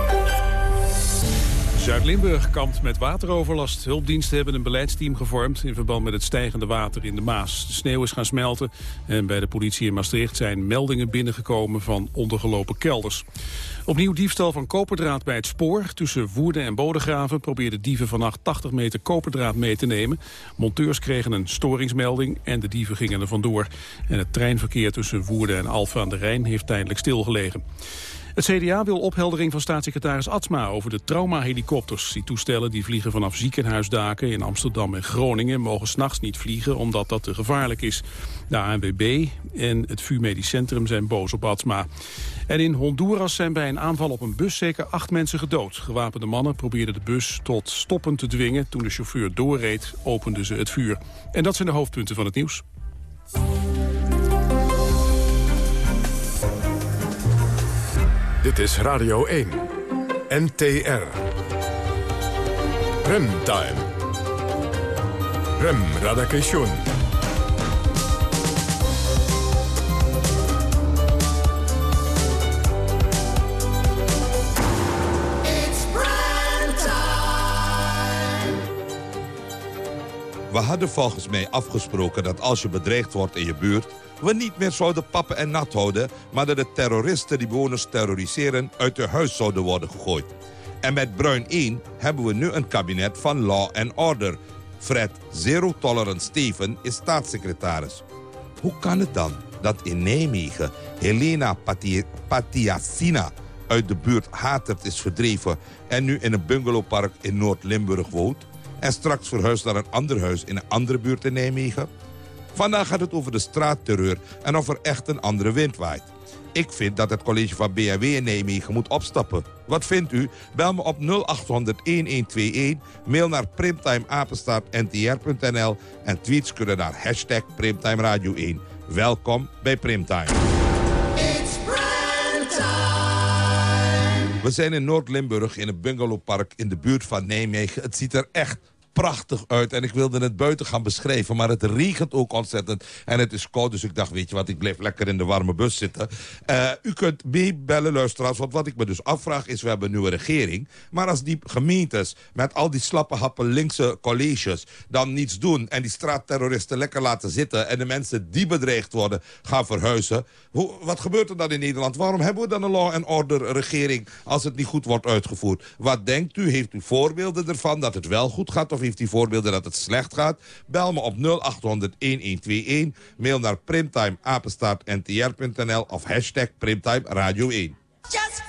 Zuid-Limburg kampt met wateroverlast. Hulpdiensten hebben een beleidsteam gevormd in verband met het stijgende water in de Maas. De sneeuw is gaan smelten en bij de politie in Maastricht zijn meldingen binnengekomen van ondergelopen kelders. Opnieuw diefstal van koperdraad bij het spoor. Tussen Woerden en Bodegraven probeerden dieven vannacht 80 meter koperdraad mee te nemen. Monteurs kregen een storingsmelding en de dieven gingen er vandoor. En het treinverkeer tussen Woerden en Alphen aan de Rijn heeft tijdelijk stilgelegen. Het CDA wil opheldering van staatssecretaris Atsma over de traumahelikopters. Die toestellen die vliegen vanaf ziekenhuisdaken in Amsterdam en Groningen... mogen s'nachts niet vliegen omdat dat te gevaarlijk is. De ANWB en het VU Centrum zijn boos op Atsma. En in Honduras zijn bij een aanval op een bus zeker acht mensen gedood. Gewapende mannen probeerden de bus tot stoppen te dwingen. Toen de chauffeur doorreed, openden ze het vuur. En dat zijn de hoofdpunten van het nieuws. Dit is Radio 1. NTR. Remtime. Rem Radakation. We hadden volgens mij afgesproken dat als je bedreigd wordt in je buurt... we niet meer zouden pappen en nat houden... maar dat de terroristen die bewoners terroriseren uit hun huis zouden worden gegooid. En met Bruin 1 hebben we nu een kabinet van law and order. Fred Zero Tolerance Steven is staatssecretaris. Hoe kan het dan dat in Nijmegen Helena Patiasina uit de buurt Hatert is verdreven... en nu in een bungalowpark in Noord-Limburg woont? en straks verhuist naar een ander huis in een andere buurt in Nijmegen? Vandaag gaat het over de straatterreur en of er echt een andere wind waait. Ik vind dat het college van BHW in Nijmegen moet opstappen. Wat vindt u? Bel me op 0800-1121, mail naar primtimeapenstaartntr.nl en tweets kunnen naar hashtag Primtime Radio 1. Welkom bij Primtime. We zijn in Noord-Limburg in een bungalowpark in de buurt van Nijmegen. Het ziet er echt prachtig uit. En ik wilde het buiten gaan beschrijven. Maar het regent ook ontzettend. En het is koud. Dus ik dacht, weet je wat, ik blijf lekker in de warme bus zitten. Uh, u kunt meebellen, luisteraars. Want wat ik me dus afvraag is, we hebben een nieuwe regering. Maar als die gemeentes met al die slappe happen linkse colleges... dan niets doen en die straatterroristen lekker laten zitten... en de mensen die bedreigd worden gaan verhuizen... Hoe, wat gebeurt er dan in Nederland? Waarom hebben we dan een law and order regering... als het niet goed wordt uitgevoerd? Wat denkt u? Heeft u voorbeelden ervan dat het wel goed gaat... of heeft u voorbeelden dat het slecht gaat? Bel me op 0800-1121. Mail naar primtimeapenstaartntr.nl of hashtag Primtime Radio 1. Just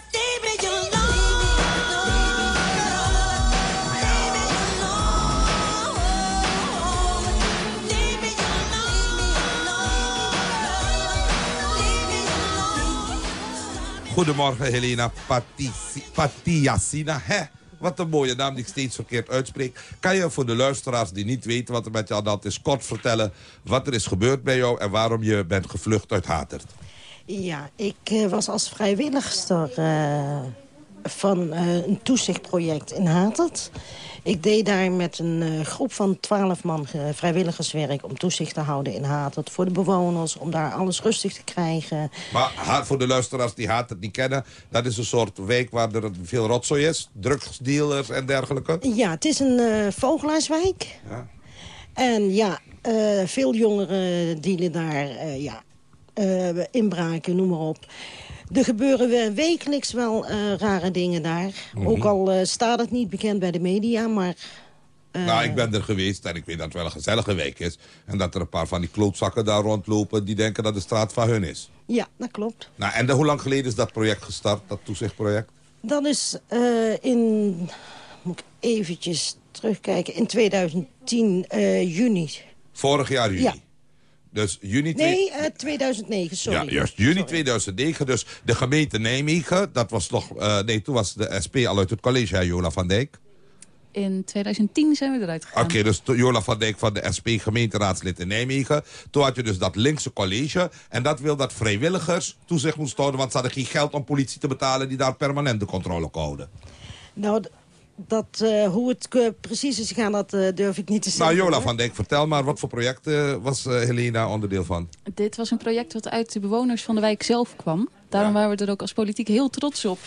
Goedemorgen Helena Patiasina. Wat een mooie naam die ik steeds verkeerd uitspreek. Kan je voor de luisteraars die niet weten wat er met je aan dat is... kort vertellen wat er is gebeurd bij jou... en waarom je bent gevlucht uit Hatert? Ja, ik uh, was als vrijwilligster uh, van uh, een toezichtproject in Hatert. Ik deed daar met een uh, groep van twaalf man uh, vrijwilligerswerk... om toezicht te houden in Hatert voor de bewoners... om daar alles rustig te krijgen. Maar voor de luisteraars die Hatert niet kennen... dat is een soort wijk waar er veel rotzooi is? Drugsdealers en dergelijke? Ja, het is een uh, vogelaarswijk. Ja. En ja, veel jongeren dealen daar ja, inbraken, noem maar op... Er gebeuren wekelijks wel uh, rare dingen daar. Mm -hmm. Ook al uh, staat het niet bekend bij de media, maar... Uh... Nou, ik ben er geweest en ik weet dat het wel een gezellige week is. En dat er een paar van die klootzakken daar rondlopen... die denken dat de straat van hun is. Ja, dat klopt. Nou, en de, hoe lang geleden is dat project gestart, dat toezichtproject? Dat is in... Moet ik eventjes terugkijken. In 2010, juni. Vorig jaar juni? Ja. Dus juni... twee- Nee, eh, 2009, sorry. Ja, juist. Juni 2009. Dus de gemeente Nijmegen, dat was nog... eh, nee, toen was de SP al uit het college, hè, Jola van Dijk. In 2010 zijn we eruit gegaan. Oké, dus Jola van Dijk van de SP, gemeenteraadslid in Nijmegen. Toen had je dus dat linkse college. En dat wil dat vrijwilligers toezicht moesten houden... want ze hadden geen geld om politie te betalen... die daar permanent de controle houden. Nou, dat, eh, hoe het precies is gegaan, dat eh, durf ik niet te zeggen. Nou, Jola van Dijk, vertel maar, wat voor project eh, was Helena onderdeel van? Dit was een project wat uit de bewoners van de wijk zelf kwam. Daarom waren we er ook als politiek heel trots op.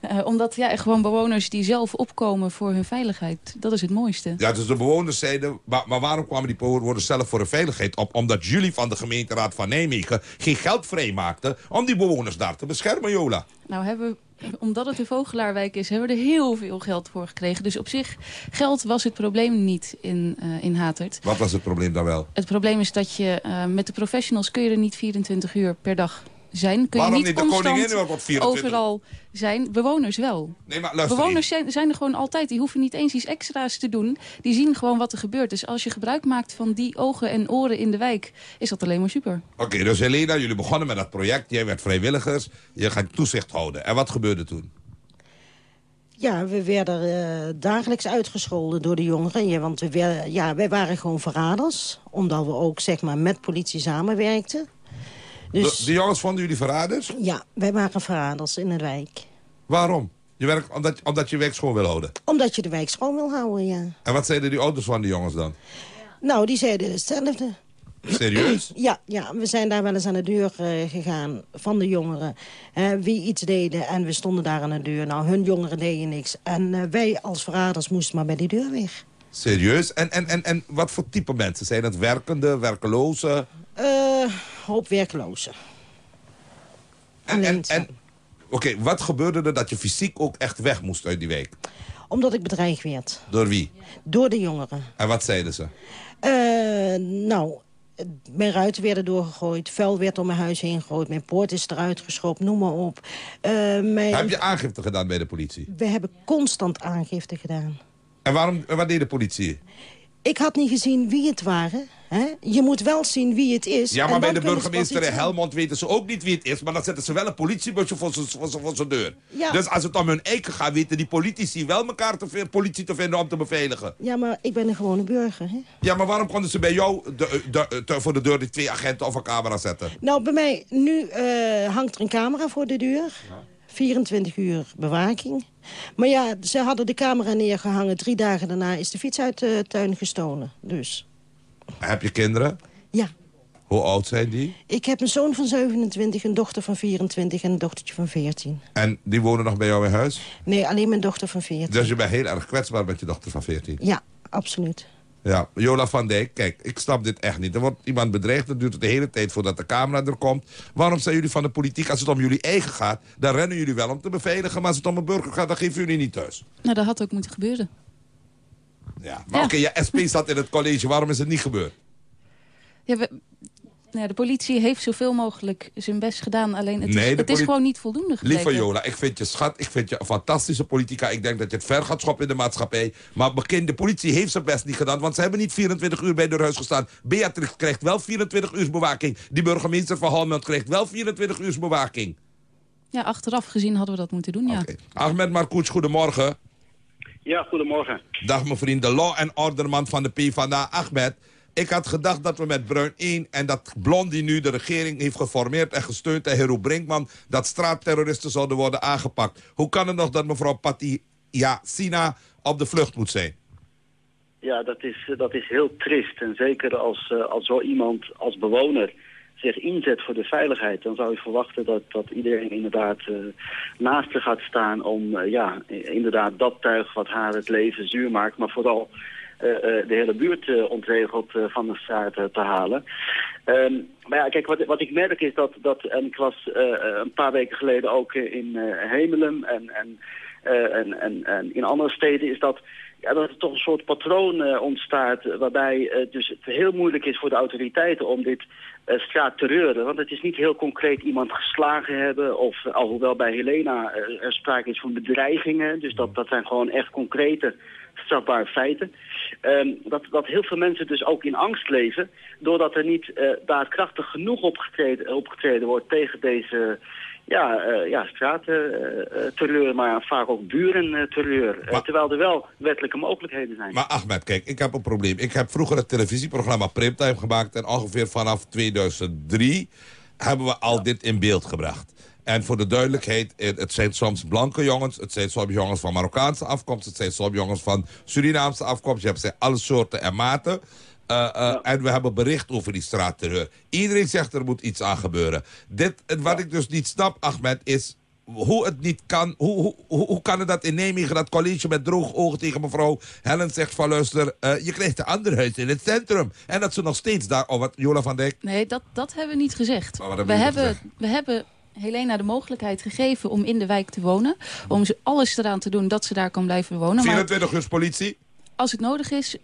Eh, omdat ja, gewoon bewoners die zelf opkomen voor hun veiligheid. Dat is het mooiste. Ja, dus de bewoners zeiden... Maar, maar waarom kwamen die bewoners zelf voor hun veiligheid op? Omdat jullie van de gemeenteraad van Nijmegen geen geld vrijmaakten... om die bewoners daar te beschermen, Jola. Nou hebben we, omdat het een vogelaarwijk is, hebben we er heel veel geld voor gekregen. Dus op zich, geld was het probleem niet in, eh, in Hatert. Wat was het probleem dan wel? Het probleem is dat je eh, met de professionals kun je er niet 24 uur per dag zijn. Kun Waarom je niet niet? De koningin wordt 24 overal zijn. Bewoners wel. Nee, maar luister Bewoners zijn, zijn er gewoon altijd. Die hoeven niet eens iets extra's te doen. Die zien gewoon wat er gebeurt. Dus als je gebruik maakt van die ogen en oren in de wijk... is dat alleen maar super. Oké, dus Helena, jullie begonnen met dat project. Jij werd vrijwilligers. Je gaat toezicht houden. En wat gebeurde toen? Ja, we werden eh, dagelijks uitgescholden door de jongeren. Ja, want we werden, ja, wij waren gewoon verraders. Omdat we ook zeg maar, met politie samenwerkten. Dus De, de jongens vonden jullie verraders? ja, wij waren verraders in de wijk. Waarom? Je werkt omdat, omdat je werk schoon wil houden. Omdat je de wijk schoon wil houden, ja. En wat zeiden die ouders van die jongens dan? Nou, die zeiden hetzelfde. Serieus? Ja, ja, we zijn daar wel eens aan de deur eh, gegaan van de jongeren. eh, wie iets deden en we stonden daar aan de deur. Nou, hun jongeren deden niks. En eh, wij als verraders moesten maar bij die deur weg. Serieus? En, en, en, en wat voor type mensen? Zijn het werkende, werkeloze? Hoop werklozen. En, en, en, Oké, wat gebeurde er dat je fysiek ook echt weg moest uit die week? Omdat ik bedreigd werd. Door wie? Door de jongeren. En wat zeiden ze? Eh, nou, mijn ruiten werden doorgegooid. Vuil werd om mijn huis heen gegooid. Mijn poort is eruit geschopt, noem maar op. Eh, mijn... Heb je aangifte gedaan bij de politie? We hebben constant aangifte gedaan. En waarom, wat deed de politie? Ik had niet gezien wie het waren. Hè? Je moet wel zien wie het is. Ja, maar bij de burgemeester in. Helmond weten ze ook niet wie het is. Maar dan zetten ze wel een politiebusje voor zijn- deur. Ja. Dus als het om hun eigen gaat, weten die politici wel elkaar te, politie te vinden om te beveiligen. Ja, maar ik ben een gewone burger. Hè? Ja, maar waarom konden ze bij jou de, de, de- voor de deur die twee agenten of een camera zetten? Nou, bij mij, nu eh, hangt er een camera voor de deur. 24 uur bewaking. Maar ja, ze hadden de camera neergehangen. Drie dagen daarna is de fiets uit de tuin gestolen. Dus, Heb je kinderen? ja. Hoe oud zijn die? Ik heb een zoon van 27, een dochter van 24 en een dochtertje van 14. En die wonen nog bij jou in huis? Nee, alleen mijn dochter van 14. Dus je bent heel erg kwetsbaar met je dochter van 14. Ja, absoluut. Ja, Jola van Dijk, kijk, ik snap dit echt niet. Er wordt iemand bedreigd, dan duurt het de hele tijd voordat de camera er komt. Waarom zijn jullie van de politiek, als het om jullie eigen gaat... dan rennen jullie wel om te beveiligen, maar als het om een burger gaat... dan geven jullie niet thuis. Nou, dat had ook moeten gebeuren. Ja. Maar oké, je SP zat in het college, waarom is het niet gebeurd? Ja, we, nou ja, de politie heeft zoveel mogelijk zijn best gedaan. Alleen het, Nee, is, het is gewoon niet voldoende gebleken. Lieve Jola, ik vind je schat, ik vind je een fantastische politica. Ik denk dat je het ver gaat schoppen in de maatschappij. Maar bekend, de politie heeft zijn best niet gedaan, want ze hebben niet 24 uur bij de huis gestaan. Beatrix krijgt wel 24 uur bewaking. Die burgemeester van Holmond krijgt wel 24 uur bewaking. Ja, achteraf gezien hadden we dat moeten doen, ja. Ahmed Marcouch, goedemorgen. Ja, goedemorgen. Dag mijn vriend, de law and orderman van de PvdA. Ahmed, ik had gedacht dat we met Bruin 1 en dat Blondie nu de regering heeft geformeerd en gesteund... en Hero Brinkman, dat straatterroristen zouden worden aangepakt. Hoe kan het nog dat mevrouw Patti Sina op de vlucht moet zijn? Ja, dat is, dat is heel triest. En zeker als, eh, als zo iemand als bewoner zich inzet voor de veiligheid... dan zou je verwachten dat, dat iedereen inderdaad eh, naast haar gaat staan... om eh, ja, inderdaad dat tuig wat haar het leven zuur maakt... maar vooral de hele buurt eh, ontregeld eh, van de straat eh, te halen. Ehm, maar ja, kijk, wat, wat ik merk is dat, dat en ik was eh, een paar weken geleden ook eh, in eh, Hemelum en, en, eh, en, en, en in andere steden, is dat, ja, dat er toch een soort patroon eh, ontstaat eh, waarbij eh, dus het heel moeilijk is voor de autoriteiten om dit eh, straat te reuren. Want het is niet heel concreet iemand geslagen hebben of eh, alhoewel bij Helena eh, er sprake is van bedreigingen. Dus dat, dat zijn gewoon echt concrete strafbare feiten. Ehm, dat, dat heel veel mensen dus ook in angst leven... doordat er niet uh, daadkrachtig genoeg opgetreden, opgetreden wordt tegen deze ja, uh, ja, straatterreur, maar vaak ook burenterreur. terwijl er wel wettelijke mogelijkheden zijn. Maar Ahmed, kijk, ik heb een probleem. Ik heb vroeger het televisieprogramma Primtime gemaakt... en ongeveer vanaf 2003 hebben we al dit in beeld gebracht. En voor de duidelijkheid, het zijn soms blanke jongens... het zijn soms jongens van Marokkaanse afkomst... het zijn soms jongens van Surinaamse afkomst. Je hebt alle soorten en maten. Uh, uh, En we hebben bericht over die straatterreur. Iedereen zegt er moet iets aan gebeuren. Dit, wat ik dus niet snap, Ahmed, is hoe het niet kan. Hoe, hoe, hoe kan het dat in Nijmegen dat college met droog ogen tegen mevrouw Helen zegt van luister, uh, je krijgt een ander huis in het centrum. En dat ze nog steeds daar, oh wat, Jola van Dijk? Nee, dat, dat hebben we niet gezegd. hebben we, we, hebben, gezegd? we hebben Helena de mogelijkheid gegeven om in de wijk te wonen. Om ze alles eraan te doen dat ze daar kan blijven wonen. 24 uur politie? Als het nodig is.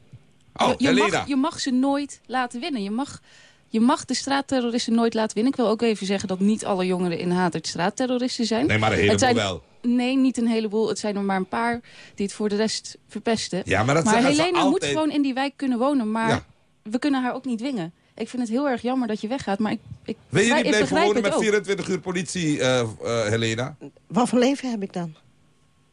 Oh, je, je, mag, je mag ze nooit laten winnen. Je mag, je mag de straatterroristen nooit laten winnen. Ik wil ook even zeggen dat niet alle jongeren in Hatert straatterroristen zijn. Nee, maar een heleboel zijn, wel. Nee, niet een heleboel. Het zijn er maar een paar die het voor de rest verpesten. Ja, maar dat ze Helena moet altijd. gewoon in die wijk kunnen wonen. Maar Ja. we kunnen haar ook niet dwingen. Ik vind het heel erg jammer dat je weggaat, maar ik, ik, Wil je ik niet blijven wonen met ook. 24 uur politie, eh, eh, Helena? Wat voor leven heb ik dan?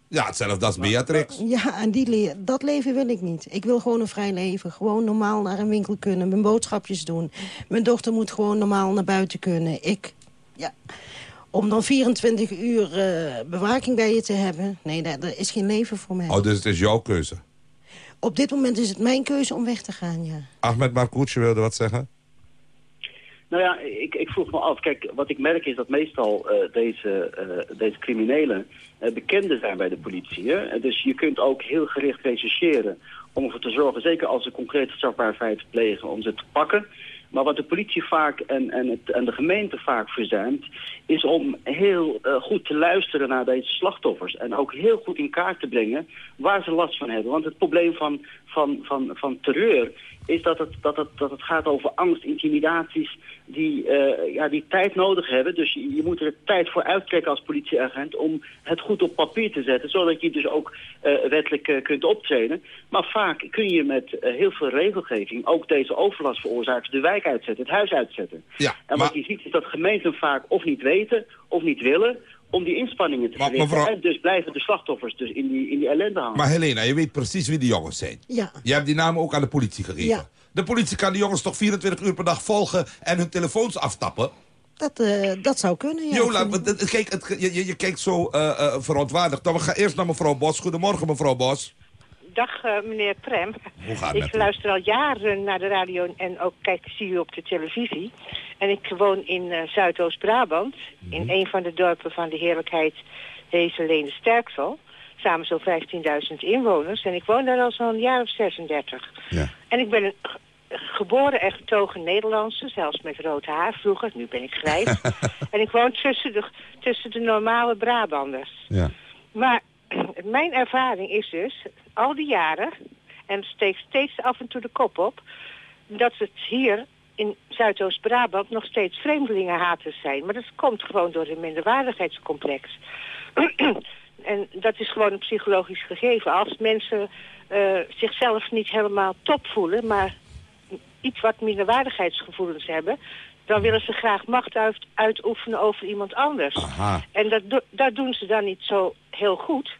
Ja, hetzelfde als Beatrix. Ja, en die le dat leven wil ik niet. Ik wil gewoon een vrij leven. Gewoon normaal naar een winkel kunnen. Mijn boodschapjes doen. Mijn dochter moet gewoon normaal naar buiten kunnen. Ik, ja... Om dan 24 uur eh, bewaking bij je te hebben... nee, daar, daar is geen leven voor mij. Oh, dus het is jouw keuze. Op dit moment is het mijn keuze om weg te gaan, ja. Ahmed Markoetje wilde wat zeggen? Nou ja, ik, ik vroeg me af. Kijk, wat ik merk is dat meestal eh, deze, eh, deze criminelen uh, bekenden zijn bij de politie. Hè? Dus je kunt ook heel gericht rechercheren om ervoor te zorgen, zeker als ze concrete strafbare feiten plegen, om ze te pakken. Maar wat de politie vaak en, en, het, en de gemeente vaak verzuimt, is om heel goed te luisteren naar deze slachtoffers. En ook heel goed in kaart te brengen waar ze last van hebben. Want het probleem van, van, van, van terreur is dat het, dat, het, dat het gaat over angst, intimidaties die, uh, ja, die tijd nodig hebben. Dus je, je moet er tijd voor uittrekken als politieagent om het goed op papier te zetten. Zodat je dus ook uh, wettelijk uh, kunt optreden. Maar vaak kun je met heel veel regelgeving ook deze overlastveroorzakers de wijk uitzetten, het huis uitzetten. Ja, en wat je ziet is dat gemeenten vaak of niet weten of niet willen om die inspanningen te verrichten. mevrouw- En dus blijven de slachtoffers dus in die, in die ellende hangen. Maar Helena, je weet precies wie die jongens zijn. Ja. Je hebt die namen ook aan de politie gegeven. Ja. De politie kan die jongens toch 24 uur per dag volgen en hun telefoons aftappen? Dat, eh, dat zou kunnen, ja. Jola, het- het- kijk, het, je, je, je kijkt zo eh, eh, verontwaardigd. Nou, we gaan eerst naar mevrouw Bos. Goedemorgen, mevrouw Bos. Dag eh, meneer Prem. Hoe gaat het met Ik u? luister al jaren naar de radio en ook kijk, zie u op de televisie. En ik woon in eh, Zuidoost-Brabant, Mhm. in een van de dorpen van de heerlijkheid Heeseleende Sterksel. Samen zo'n 15.000 inwoners. En ik woon daar al zo'n jaar of 36. Ja. En ik ben een geboren en getogen Nederlandse, zelfs met rood haar vroeger. Nu ben ik grijs. en ik woon tussen de, tussen de normale Brabanders. Ja. Maar mijn ervaring is dus, al die jaren, en het steekt steeds af en toe de kop op, dat het hier in Zuidoost-Brabant nog steeds vreemdelingenhaters zijn. Maar dat komt gewoon door een minderwaardigheidscomplex. en dat is gewoon een psychologisch gegeven. Als mensen eh, zichzelf niet helemaal top voelen, maar iets wat minderwaardigheidsgevoelens hebben, dan willen ze graag macht uit, uitoefenen over iemand anders. Aha. En dat, do- dat doen ze dan niet zo heel goed.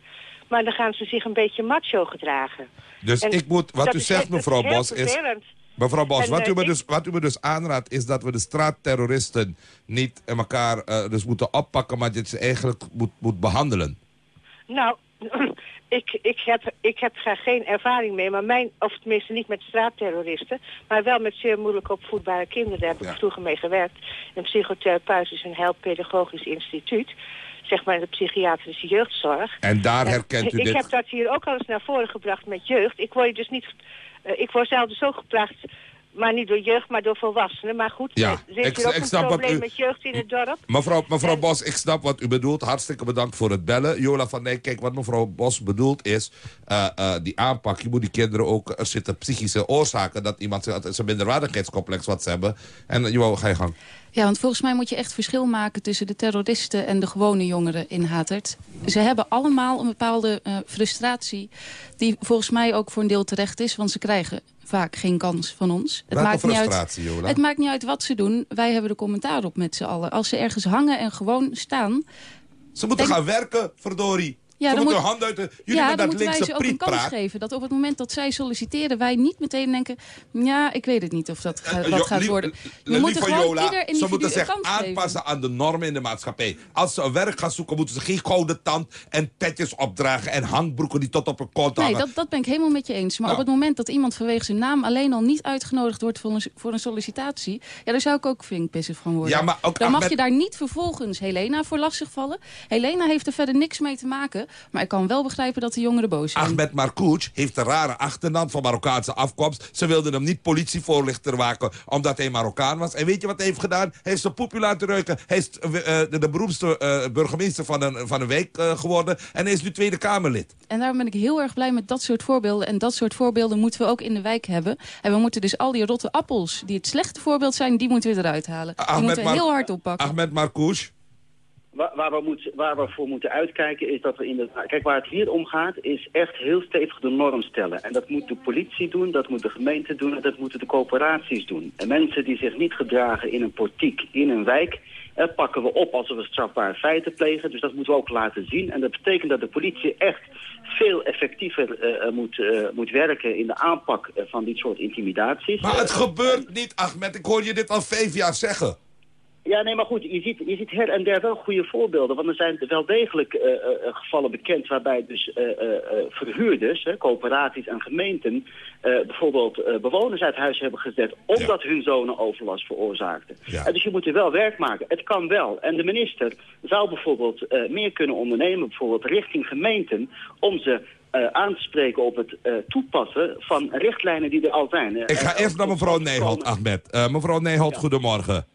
Maar dan gaan ze zich een beetje macho gedragen. Dus En ik moet, wat u zegt, mevrouw is heel Bos, is... Mevrouw Bos, En, wat, u eh, me ik- dus, wat u me dus aanraadt is dat we de straatterroristen niet in elkaar eh, dus moeten oppakken, maar dat je ze eigenlijk moet, moet behandelen. Nou, ik, ik, heb, ik heb daar geen ervaring mee, maar mijn, of tenminste niet met straatterroristen, maar wel met zeer moeilijk opvoedbare kinderen. Daar heb ik vroeger mee gewerkt. Een psychotherapeutisch en heilpedagogisch instituut, zeg maar de psychiatrische jeugdzorg. En daar herkent u ik dit. heb dat hier ook al eens naar voren gebracht met jeugd. Ik word dus niet, eh, ik word zelf dus ook geplaagd, maar niet door jeugd, maar door volwassenen. Maar goed, Ja, er is ik- ook ik een snap probleem u- met jeugd in het dorp. Mevrouw, mevrouw Bos, ik snap wat u bedoelt. Hartstikke bedankt voor het bellen. Jola van Dijk, kijk, wat mevrouw Bos bedoelt is... eh, eh, die aanpak, je moet die kinderen ook... Er zitten psychische oorzaken dat iemand... Het is een minderwaardigheidscomplex wat ze hebben. En uh, Jola, ga je gang. Ja, want volgens mij moet je echt verschil maken tussen de terroristen en de gewone jongeren in Hatert. Ze hebben allemaal een bepaalde uh, frustratie die volgens mij ook voor een deel terecht is, want ze krijgen vaak geen kans van ons. Het maakt, niet uit, Jola? het maakt niet uit wat ze doen. Wij hebben er commentaar op met z'n allen. Als ze ergens hangen en gewoon staan... Ze moeten gaan werken, verdorie. Ja, dan moeten moet, hand uit de... Jullie ja, met dat moeten wij ze ook een kans geven. Dat op het moment dat zij solliciteren, wij niet meteen denken... ja, ik weet het niet of dat ga- Eh, wat Jo- gaat lief- worden. eh, Je lieve moet er gewoon Jola, ieder ze moeten een zich kans geven. aanpassen aan de normen in de maatschappij. Als ze een werk gaan zoeken, moeten ze geen gouden tand en petjes opdragen... en hangbroeken die tot op hun kont Nee, hangen. dat, dat ben ik helemaal met je eens. Maar Ja. op het moment dat iemand vanwege zijn naam alleen al niet uitgenodigd wordt voor een, voor een sollicitatie... ja, daar zou ik ook vinkpissig van worden. Ja, maar ook Dan mag Ahmed- je daar niet vervolgens Helena voor lastig vallen. Helena heeft er verder niks mee te maken. Maar ik kan wel begrijpen dat de jongeren boos zijn. Ahmed Marcouch heeft een rare achternaam van Marokkaanse afkomst. Ze wilden hem niet politievoorlichter maken omdat hij Marokkaan was. En weet je wat hij heeft gedaan? Hij heeft zijn poepje laten ruiken. Hij is eh, de, de beroemdste eh, burgemeester van een, van een wijk eh, geworden. En hij is nu Tweede Kamerlid. En daarom ben ik heel erg blij met dat soort voorbeelden. En dat soort voorbeelden moeten we ook in de wijk hebben. En we moeten dus al die rotte appels, die het slechte voorbeeld zijn... die moeten we eruit halen. Die moeten we heel hard oppakken. Ahmed Marcouch. Waar, we we voor moeten uitkijken is dat we inderdaad... Kijk, waar het hier om gaat is echt heel stevig de norm stellen. En dat moet de politie doen, dat moet de gemeente doen... en dat moeten de coöperaties doen. En mensen die zich niet gedragen in een portiek, in een wijk... Eh, pakken we op als we strafbare feiten plegen. Dus dat moeten we ook laten zien. En dat betekent dat de politie echt veel effectiever eh, eh, moet, eh, moet werken... in de aanpak van dit soort intimidaties. Maar het gebeurt niet, Ahmed. Ik hoor je dit al vijf jaar zeggen. Ja, nee, maar goed, je ziet, je ziet her en der wel goede voorbeelden. Want er zijn wel degelijk eh, eh, gevallen bekend waarbij dus eh, eh, eh, verhuurders, coöperaties en gemeenten... eh, bijvoorbeeld eh, bewoners uit huis hebben gezet omdat hun zonen overlast veroorzaakten. En dus je moet er wel werk maken. Het kan wel. En de minister zou bijvoorbeeld eh, meer kunnen ondernemen, bijvoorbeeld richting gemeenten... om ze eh, aan te spreken op het eh, toepassen van richtlijnen die er al zijn. Ik ga eerst naar mevrouw Nijholt, Ahmed. Eh, mevrouw Nijholt, goedemorgen.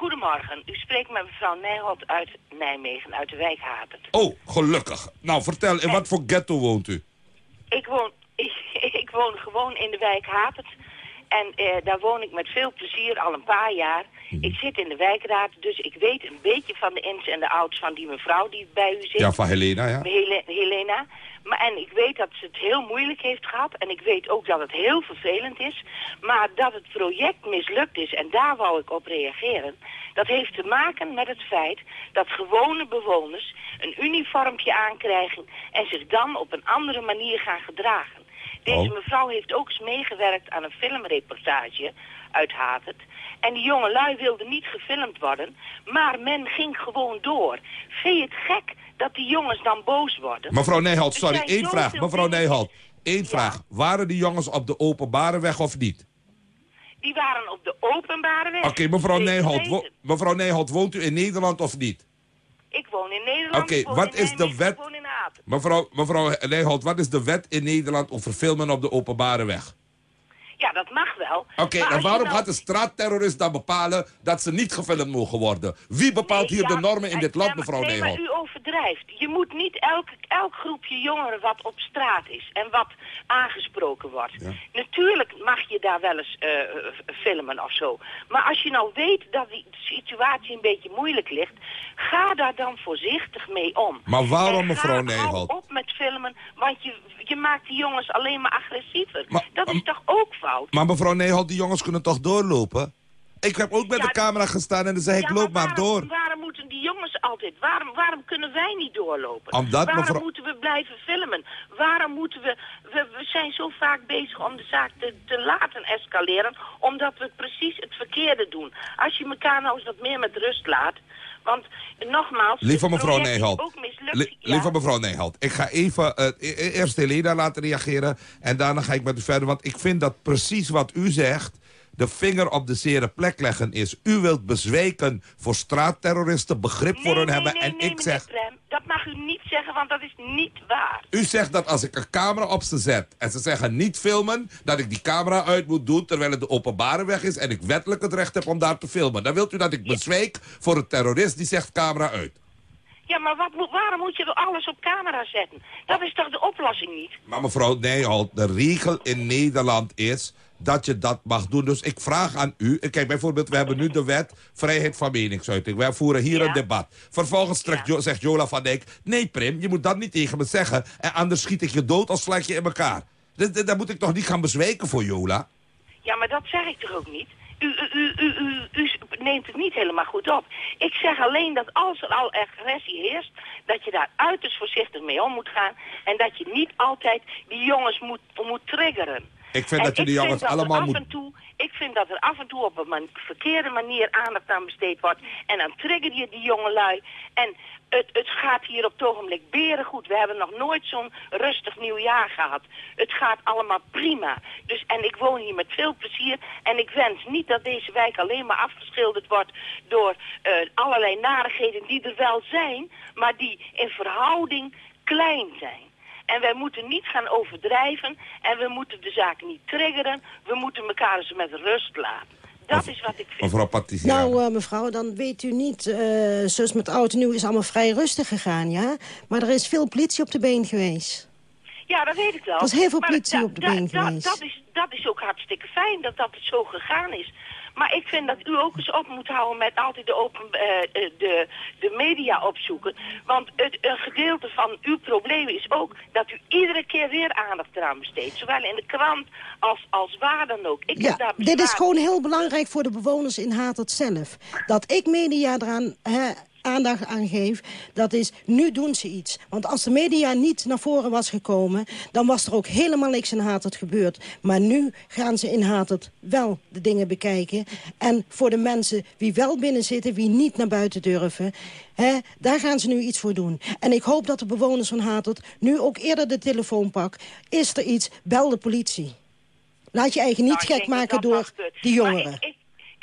Goedemorgen, u spreekt met mevrouw Nijholt uit Nijmegen, uit de wijk Hatert. Oh, gelukkig. Nou, vertel, in wat voor ghetto woont u? Ik woon, ik, ik woon gewoon in de wijk Hatert. En eh, daar woon ik met veel plezier al een paar jaar. Ik zit in de wijkraad, dus ik weet een beetje van de ins en de outs van die mevrouw die bij u zit. Ja, van Helena, ja. Hele- Helena. Maar, en ik weet dat ze het heel moeilijk heeft gehad. En ik weet ook dat het heel vervelend is. Maar dat het project mislukt is, en daar wou ik op reageren... dat heeft te maken met het feit dat gewone bewoners een uniformpje aankrijgen... en zich dan op een andere manier gaan gedragen. Deze Oh. mevrouw heeft ook eens meegewerkt aan een filmreportage uit Hatert. En die jonge lui wilden niet gefilmd worden, maar men ging gewoon door. Vind je het gek dat die jongens dan boos worden? Mevrouw Nijholt, sorry, één vraag. Mevrouw Nijholt, één vraag. Waren die jongens op de openbare weg of niet? Die waren op de openbare weg. Oké, mevrouw, Nijholt, mevrouw Nijholt, woont u in Nederland of niet? Ik woon in Nederland. Oké, wat is de wet- Mevrouw, mevrouw Nijholt, wat is de wet in Nederland over filmen op de openbare weg? Ja, dat mag wel. Oké, Maar en waarom nou- gaat de straatterrorist dan bepalen dat ze niet gefilmd mogen worden? Wie bepaalt hier de normen in dit land, mevrouw Nee, Je moet niet elk, elk groepje jongeren wat op straat is en wat aangesproken wordt. Natuurlijk mag je daar wel eens eh, filmen of zo. Maar als je nou weet dat die situatie een beetje moeilijk ligt, ga daar dan voorzichtig mee om. Maar waarom, mevrouw? Hou op met filmen, want je, je maakt die jongens alleen maar agressiever. Maar- dat is toch ook fout? Maar mevrouw Nijholt, die jongens kunnen toch doorlopen? Ik heb ook met de camera gestaan en dan zei ik, Ja, loop maar waarom, door. Waarom moeten die jongens altijd? Waarom, waarom kunnen wij niet doorlopen? Omdat, waarom mevrouw- moeten we blijven filmen? Waarom moeten we, we... We zijn zo vaak bezig om de zaak te, te laten escaleren... omdat we precies het verkeerde doen. Als je elkaar nou eens wat meer met rust laat... Want nogmaals... Lieve mevrouw Nijholt, li- Ja. lieve mevrouw Nijholt, ik ga even e- eerst Helena laten reageren en daarna ga ik met u verder. Want ik vind dat precies wat u zegt, de vinger op de zere plek leggen is. U wilt bezwijken voor straatterroristen, begrip voor hun hebben. Nee, en ik zeg, Prem, dat mag u niet zeggen, want dat is niet waar. u zegt dat als ik een camera op ze zet en ze zeggen niet filmen, dat ik die camera uit moet doen terwijl het de openbare weg is en ik wettelijk het recht heb om daar te filmen. Dan wilt u dat ik bezwijk voor een terrorist die zegt camera uit. Ja, maar wat, waarom moet je alles op camera zetten? Dat is toch de oplossing niet? Maar mevrouw Nijholt, de regel in Nederland is... dat je dat mag doen. Dus ik vraag aan u... Kijk, bijvoorbeeld, we hebben nu de wet vrijheid van meningsuiting. Wij voeren hier een debat. Vervolgens trekt zegt Jola van Dijk... Nee, Prim, je moet dat niet tegen me zeggen. En anders schiet ik je dood of slag je in elkaar. Daar moet ik toch niet gaan bezwijken voor Jola? Ja, maar dat zeg ik toch ook niet? U, u, u, u, u, u neemt het niet helemaal goed op. Ik zeg alleen dat als er al agressie heerst, dat je daar uiterst voorzichtig mee om moet gaan. En dat je niet altijd die jongens moet, moet triggeren. Ik vind En dat ik jongens er allemaal af moet... en toe, Ik vind dat er af en toe op een verkeerde manier aandacht aan besteed wordt. En dan trigger je die jongelui. En het, het gaat hier op het ogenblik berengoed. We hebben nog nooit zo'n rustig nieuwjaar gehad. Het gaat allemaal prima. Dus, en ik woon hier met veel plezier. En ik wens niet dat deze wijk alleen maar afgeschilderd wordt door eh, allerlei narigheden die er wel zijn. Maar die in verhouding klein zijn. En wij moeten niet gaan overdrijven en we moeten de zaak niet triggeren. We moeten elkaar eens met rust laten. Dat is wat ik vind. Mevrouw Patricia. Nou, eh, mevrouw, dan weet u niet... eh zoals met oud en nieuw is allemaal vrij rustig gegaan, ja? Maar er is veel politie op de been geweest. Ja, dat weet ik wel. Er is heel veel politie op de da- been da- geweest. Dat is, dat is ook hartstikke fijn dat dat het zo gegaan is. Maar ik vind dat u ook eens op moet houden met altijd de, open, eh, eh, de, de media opzoeken. Want het, een gedeelte van uw probleem is ook dat u iedere keer weer aandacht eraan besteedt. Zowel in de krant als, als waar dan ook. Ik heb Ja, daar dit is gewoon heel belangrijk voor de bewoners in Hatert zelf. Dat ik media eraan hè, aandacht aan geef, dat is, nu doen ze iets. Want als de media niet naar voren was gekomen... dan was er ook helemaal niks in Hatert gebeurd. Maar nu gaan ze in Hatert wel de dingen bekijken. En voor de mensen wie wel binnen zitten, wie niet naar buiten durven... Hè, daar gaan ze nu iets voor doen. En ik hoop dat de bewoners van Hatert nu ook eerder de telefoon pakken. Is er iets, bel de politie. Laat je eigen niet Nou, gek maken door gebeurt. die jongeren. ik, ik,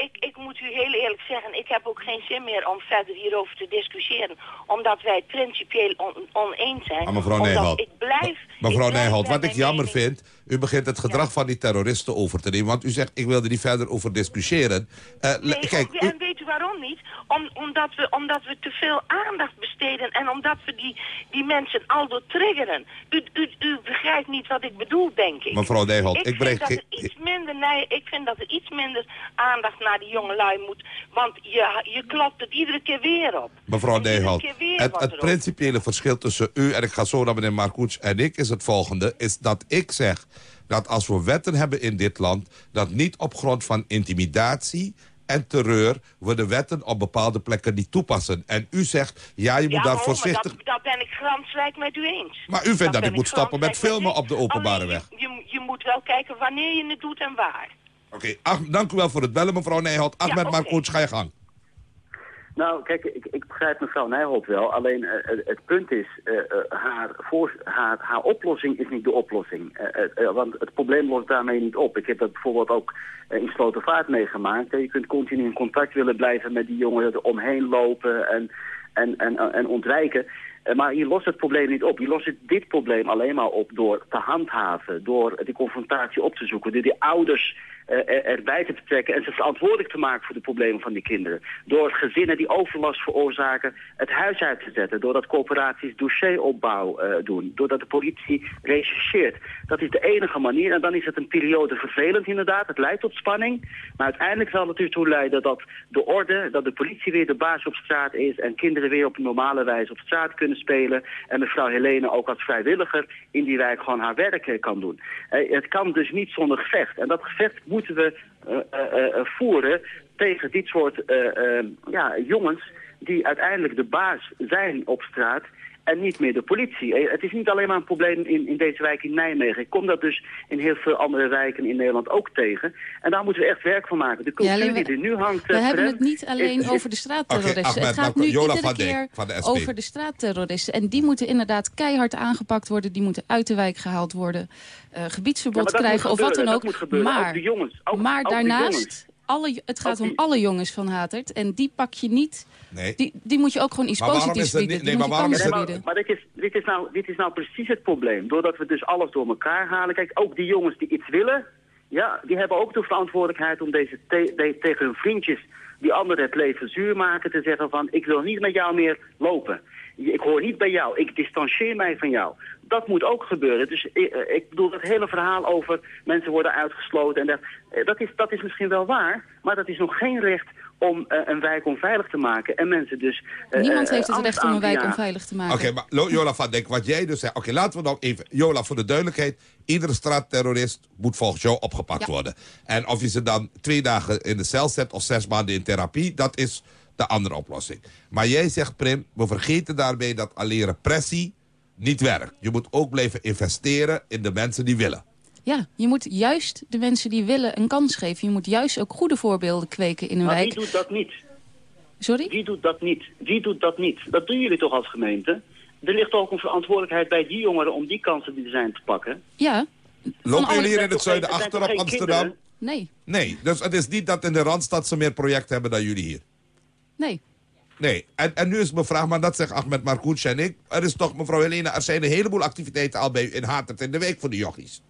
ik, ik moet u heel eerlijk zeggen, ik heb ook geen zin meer om verder hierover te discussiëren. Omdat wij het principieel on- oneens zijn. Ah, mevrouw Nijholt. ik blijf... Mevrouw ik blijf Nijholt, wat ik jammer mening. vind... u begint het gedrag van die terroristen over te nemen. Want u zegt, ik wil er niet verder over discussiëren. Eh, Nee, kijk, ook- u- en weet u waarom niet? Om, omdat, we, omdat we te veel aandacht besteden en omdat we die, die mensen aldoor triggeren. U, u, u begrijpt niet wat ik bedoel, denk ik. Mevrouw Nijholt, ik vind breng dat er iets minder, nee, ik vind dat er iets minder aandacht naar die jongelui moet. Want je, je klopt het iedere keer weer op. Mevrouw Nijholt, het, het principiële verschil tussen u en ik ga zo naar meneer Marcoets en ik is het volgende. Is dat ik zeg dat als we wetten hebben in dit land... dat niet op grond van intimidatie en terreur... we de wetten op bepaalde plekken niet toepassen. En u zegt, ja, je moet Ja, daar voorzichtig... dat, dat ben ik glansrijk met u eens. Maar u vindt dat, ik moet stoppen met filmen op de openbare Alleen, weg. Je, je, moet wel kijken wanneer je het doet en waar. Oké, ach, dank u wel voor het bellen, mevrouw Nijholt. Ahmed oké. Marcoets, ga je gang. Nou, kijk, ik, ik begrijp mevrouw Nijholt wel. Alleen eh, het, punt is, eh, eh, haar, voor, haar, haar oplossing is niet de oplossing. Want het probleem lost daarmee niet op. Ik heb dat bijvoorbeeld ook in Slotervaart meegemaakt. Je kunt continu in contact willen blijven met die jongeren, er omheen lopen en, en, en, en ontwijken. Maar je lost het probleem niet op. Je lost dit probleem alleen maar op door te handhaven, door die confrontatie op te zoeken, door die ouders erbij te betrekken en ze verantwoordelijk te maken voor de problemen van die kinderen. Door gezinnen die overlast veroorzaken het huis uit te zetten. Doordat corporaties dossieropbouw eh, doen. Doordat de politie rechercheert. Dat is de enige manier. En dan is het een periode vervelend inderdaad. Het leidt tot spanning. Maar uiteindelijk zal het ertoe leiden dat de orde, dat de politie weer de baas op straat is. En kinderen weer op een normale wijze op straat kunnen spelen. En mevrouw Helene ook als vrijwilliger in die wijk gewoon haar werk eh, kan doen. Eh, het kan dus niet zonder gevecht. En dat gevecht moeten we eh, eh, eh, voeren tegen dit soort ja, jongens die uiteindelijk de baas zijn op straat en niet meer de politie. Eh, Het is niet alleen maar een probleem in, in deze wijk in Nijmegen. Ik kom dat dus in heel veel andere wijken in Nederland ook tegen. En daar moeten we echt werk van maken. De Ja, cultuur alleen we- die er nu hangt... We eh, hebben het niet alleen is- is- over de straatterroristen. Het gaat nu Jola iedere keer van de SP. over de straatterroristen. En die moeten inderdaad keihard aangepakt worden. Die moeten uit de wijk gehaald worden. eh, gebiedsverbod Ja, krijgen of wat dan ook. dat moet gebeuren. Maar, Ook de jongens, ook- maar ook de daarnaast, jongens. Alle, het gaat om alle jongens van Hatert. En die pak je niet... Nee. Die, die moet je ook gewoon iets Maar positiefs is bieden. niet- nee, maar waarom is Nee, maar, bieden. maar dit, is, dit, is nou, dit is nou precies het probleem. Doordat we dus alles door elkaar halen. Kijk, ook die jongens die iets willen... Ja, die hebben ook de verantwoordelijkheid om deze te- de- tegen hun vriendjes... die anderen het leven zuur maken, te zeggen van... ik wil niet met jou meer lopen. Ik hoor niet bij jou, ik distancieer mij van jou. Dat moet ook gebeuren. Dus ik, eh, ik bedoel, dat hele verhaal over mensen worden uitgesloten. En dat, eh, dat, is, dat is misschien wel waar, maar dat is nog geen recht om eh, een wijk onveilig te maken. En mensen dus... eh, Niemand eh, heeft het recht om een wijk onveilig te maken. Oké, maar Jola van Dijk, wat jij dus zegt... Oké, laten we nog even... Jola, voor de duidelijkheid... iedere straatterrorist moet volgens jou opgepakt worden. En of je ze dan twee dagen in de cel zet of zes maanden in therapie... dat is de andere oplossing. Maar jij zegt, Prim, we vergeten daarbij dat alleen repressie niet werkt. Je moet ook blijven investeren in de mensen die willen. Ja, je moet juist de mensen die willen een kans geven. Je moet juist ook goede voorbeelden kweken in een Maar wijk. wie doet dat niet? Sorry? Wie doet dat niet? Wie doet dat niet? Dat doen jullie toch als gemeente? Er ligt ook een verantwoordelijkheid bij die jongeren om die kansen die er zijn te pakken. Ja. Lopen jullie hier in het zuiden achter op Amsterdam? kinderen? Nee, Nee, dus het is niet dat in de Randstad ze meer projecten hebben dan jullie hier. Nee. Nee, en, en nu is mijn vraag, maar dat zegt Ahmed Marcouch en ik. Er is toch, mevrouw Helena, er zijn een heleboel activiteiten al bij u in Hatert in de week voor de jochies.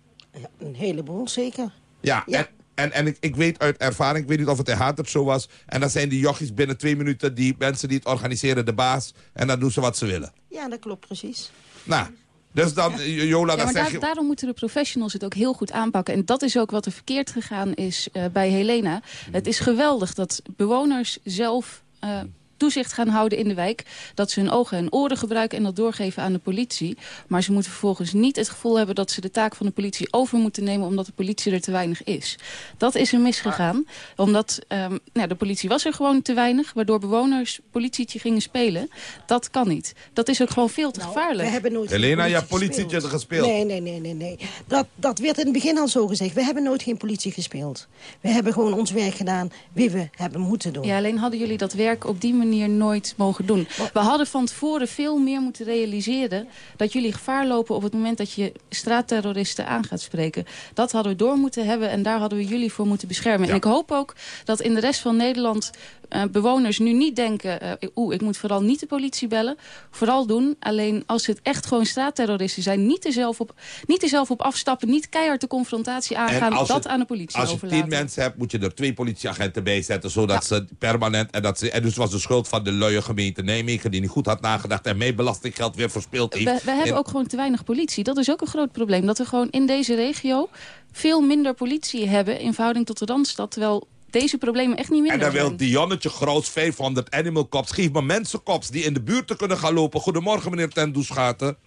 Een heleboel, zeker. Ja, en, en, en ik, ik weet uit ervaring, ik weet niet of het in Hatert zo was. En dan zijn die jochies binnen twee minuten, die mensen die het organiseren, de baas. En dan doen ze wat ze willen. Ja, dat klopt precies. Nou, dus dan, Jola, Ja, dan maar zeg daar- je... daarom moeten de professionals het ook heel goed aanpakken. En dat is ook wat er verkeerd gegaan is eh, bij Helena. Het is geweldig dat bewoners zelf eh, toezicht gaan houden in de wijk. Dat ze hun ogen en oren gebruiken en dat doorgeven aan de politie. Maar ze moeten vervolgens niet het gevoel hebben dat ze de taak van de politie over moeten nemen... omdat de politie er te weinig is. Dat is er misgegaan. Omdat ehm, nou, de politie was er gewoon te weinig. Waardoor bewoners politietje gingen spelen. Dat kan niet. Dat is ook gewoon veel te gevaarlijk. Nou, We hebben nooit politie hebt politietje gespeeld. Nee, nee, nee, nee. nee. Dat, dat werd in het begin al zo gezegd. We hebben nooit geen politie gespeeld. We hebben gewoon ons werk gedaan wie we hebben moeten doen. Ja, alleen hadden jullie dat werk op die manier nooit mogen doen. We hadden van tevoren veel meer moeten realiseren... dat jullie gevaar lopen op het moment dat je straatterroristen aan gaat spreken. Dat hadden we door moeten hebben en daar hadden we jullie voor moeten beschermen. En ik hoop ook dat in de rest van Nederland eh, bewoners nu niet denken... oeh, ik moet vooral niet de politie bellen. Vooral doen, alleen als het echt gewoon straatterroristen zijn... niet er zelf op, niet er zelf op afstappen, niet keihard de confrontatie aangaan... als dat je- aan de politie Als je overlaten. tien mensen hebt, moet je er twee politieagenten bij zetten... zodat ze permanent... En, dat ze, en dus was de schuld van de luie gemeente Nijmegen... die niet goed had nagedacht en mee belastinggeld weer verspild heeft. We, we hebben ook gewoon te weinig politie. Dat is ook een groot probleem. Dat we gewoon in deze regio veel minder politie hebben... in verhouding tot de Randstad. Terwijl deze problemen echt niet En minder dan wil. Dionnetje Groos 500 animal cops. Geef me mensenkops die in de buurt te kunnen gaan lopen. Goedemorgen, meneer Tendoesgaten.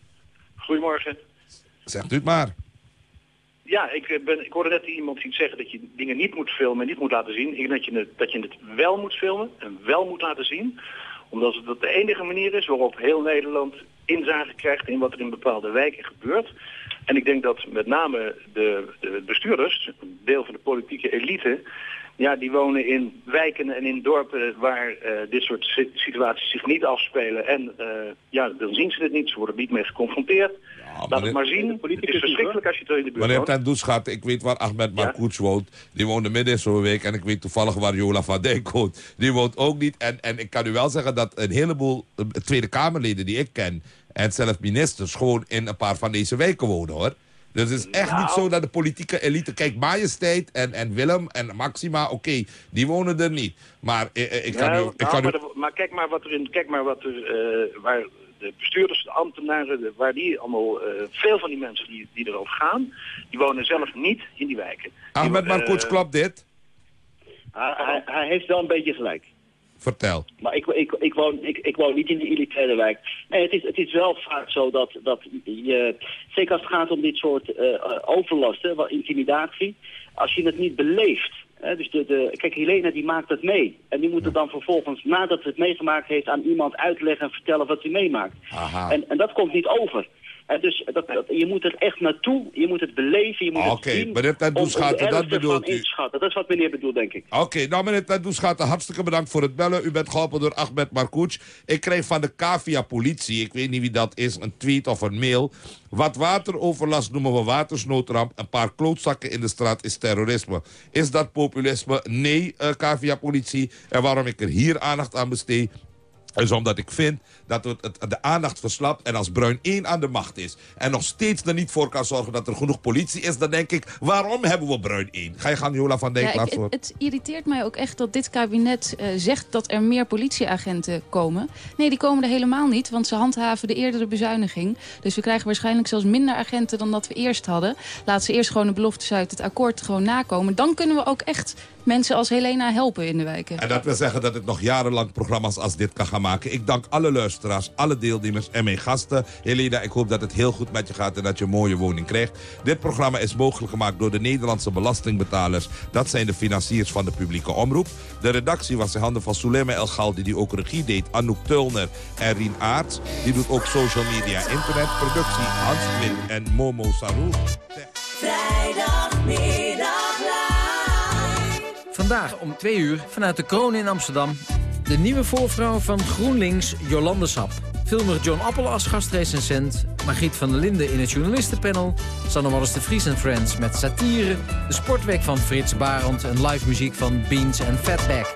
Goedemorgen. Zegt u het maar. Ja, ik, eh, ben, ik hoorde net iemand iets zeggen dat je dingen niet moet filmen en niet moet laten zien. Ik denk dat je, het, dat je het wel moet filmen en wel moet laten zien. Omdat dat de enige manier is waarop heel Nederland inzage krijgt in wat er in bepaalde wijken gebeurt. En ik denk dat met name de, de bestuurders, een deel van de politieke elite... Ja, die wonen in wijken en in dorpen waar eh, dit soort si- situaties zich niet afspelen. En eh, ja, dan zien ze het niet, ze worden niet mee geconfronteerd. Laat het maar zien. Het is verschrikkelijk als je het in de buurt Meneer woont. Tendoesgaten, ik weet waar Ahmed Marcouch woont. Die woonde midden in zo'n week. En ik weet toevallig waar Jola van Dijk woont. Die woont ook niet. En, en ik kan u wel zeggen dat een heleboel eh, Tweede Kamerleden die ik ken... en zelfs ministers gewoon in een paar van deze wijken wonen, hoor. Dus het is echt niet Nou. zo dat de politieke elite... Kijk, Majesteit en, en Willem en Maxima, oké, die wonen er niet. Maar eh, eh, ik kan u... Ik nou, kan u maar, de- maar kijk maar wat er in, kijk maar wat er, eh, waar de bestuurders, de ambtenaren, de- waar die allemaal, veel van die mensen die, die erover gaan, die wonen zelf niet in die wijken. Ahmed Marcouch, eh, klopt dit? Hij, hij, hij heeft wel een beetje gelijk. Vertel. Maar ik, ik, ik, woon, ik, ik woon niet in de elitaire wijk. Nee, het is, het is wel vaak zo dat, dat je, zeker als het gaat om dit soort eh overlasten, wat intimidatie, als je het niet beleeft. Hè, dus de, de, kijk, Helena die maakt het mee. En die moet het dan vervolgens, nadat ze het meegemaakt heeft, aan iemand uitleggen en vertellen wat ze meemaakt. Aha. En, en dat komt niet over. En dus dat, dat- je moet er echt naartoe, je moet het beleven, je moet het oké, zien. meneer Ten om- om de Doesgaten, dat bedoelt u. Dat is wat meneer bedoelt, denk ik. Oké, nou meneer Tendoesgaten, hartstikke bedankt voor het bellen. U bent geholpen door Ahmed Marcouch. Ik kreeg van de Cavia politie, ik weet niet wie dat is, een tweet of een mail. Wat wateroverlast noemen we watersnoodramp. Een paar klootzakken in de straat is terrorisme. Is dat populisme? Nee, eh Cavia politie. En waarom ik er hier aandacht aan besteed... is omdat ik vind dat het, het, de aandacht verslapt en als Bruin 1 aan de macht is... en nog steeds er niet voor kan zorgen dat er genoeg politie is... dan denk ik, waarom hebben we Bruin 1? Ga je gaan, Jola van Dijk, Ja, ik- het, het irriteert mij ook echt dat dit kabinet eh, zegt dat er meer politieagenten komen. Nee, die komen er helemaal niet, want ze handhaven de eerdere bezuiniging. Dus we krijgen waarschijnlijk zelfs minder agenten dan dat we eerst hadden. Laat ze eerst gewoon de beloftes uit het akkoord gewoon nakomen. Dan kunnen we ook echt mensen als Helena helpen in de wijken. En dat wil zeggen dat ik nog jarenlang programma's als dit kan gaan maken. Ik dank alle luisteraars, alle deelnemers en mijn gasten. Helena, ik hoop dat het heel goed met je gaat en dat je een mooie woning krijgt. Dit programma is mogelijk gemaakt door de Nederlandse belastingbetalers. Dat zijn de financiers van de publieke omroep. De redactie was in handen van Soulema El Galdi, die ook regie deed. Anouk Tulner en Rien Aarts. Die doet ook social media, internet, productie, Hans Quint en Momo Sarou. Vrijdagmiddag live. Vandaag om twee uur vanuit de Kroon in Amsterdam... de nieuwe voorvrouw van GroenLinks, Jolande Sap. Filmer John Appel als gastrecensent... Margriet van der Linden in het journalistenpanel... Sanne Wallis de Vries en Friends met satire... de sportweek van Frits Barend en live muziek van Beans en Fatback.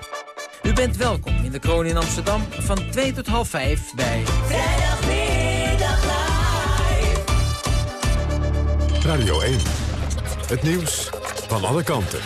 U bent welkom in de Kroon in Amsterdam van 2 tot half 5 bij... Vrijdagmiddag live. Radio 1. Het nieuws van alle kanten.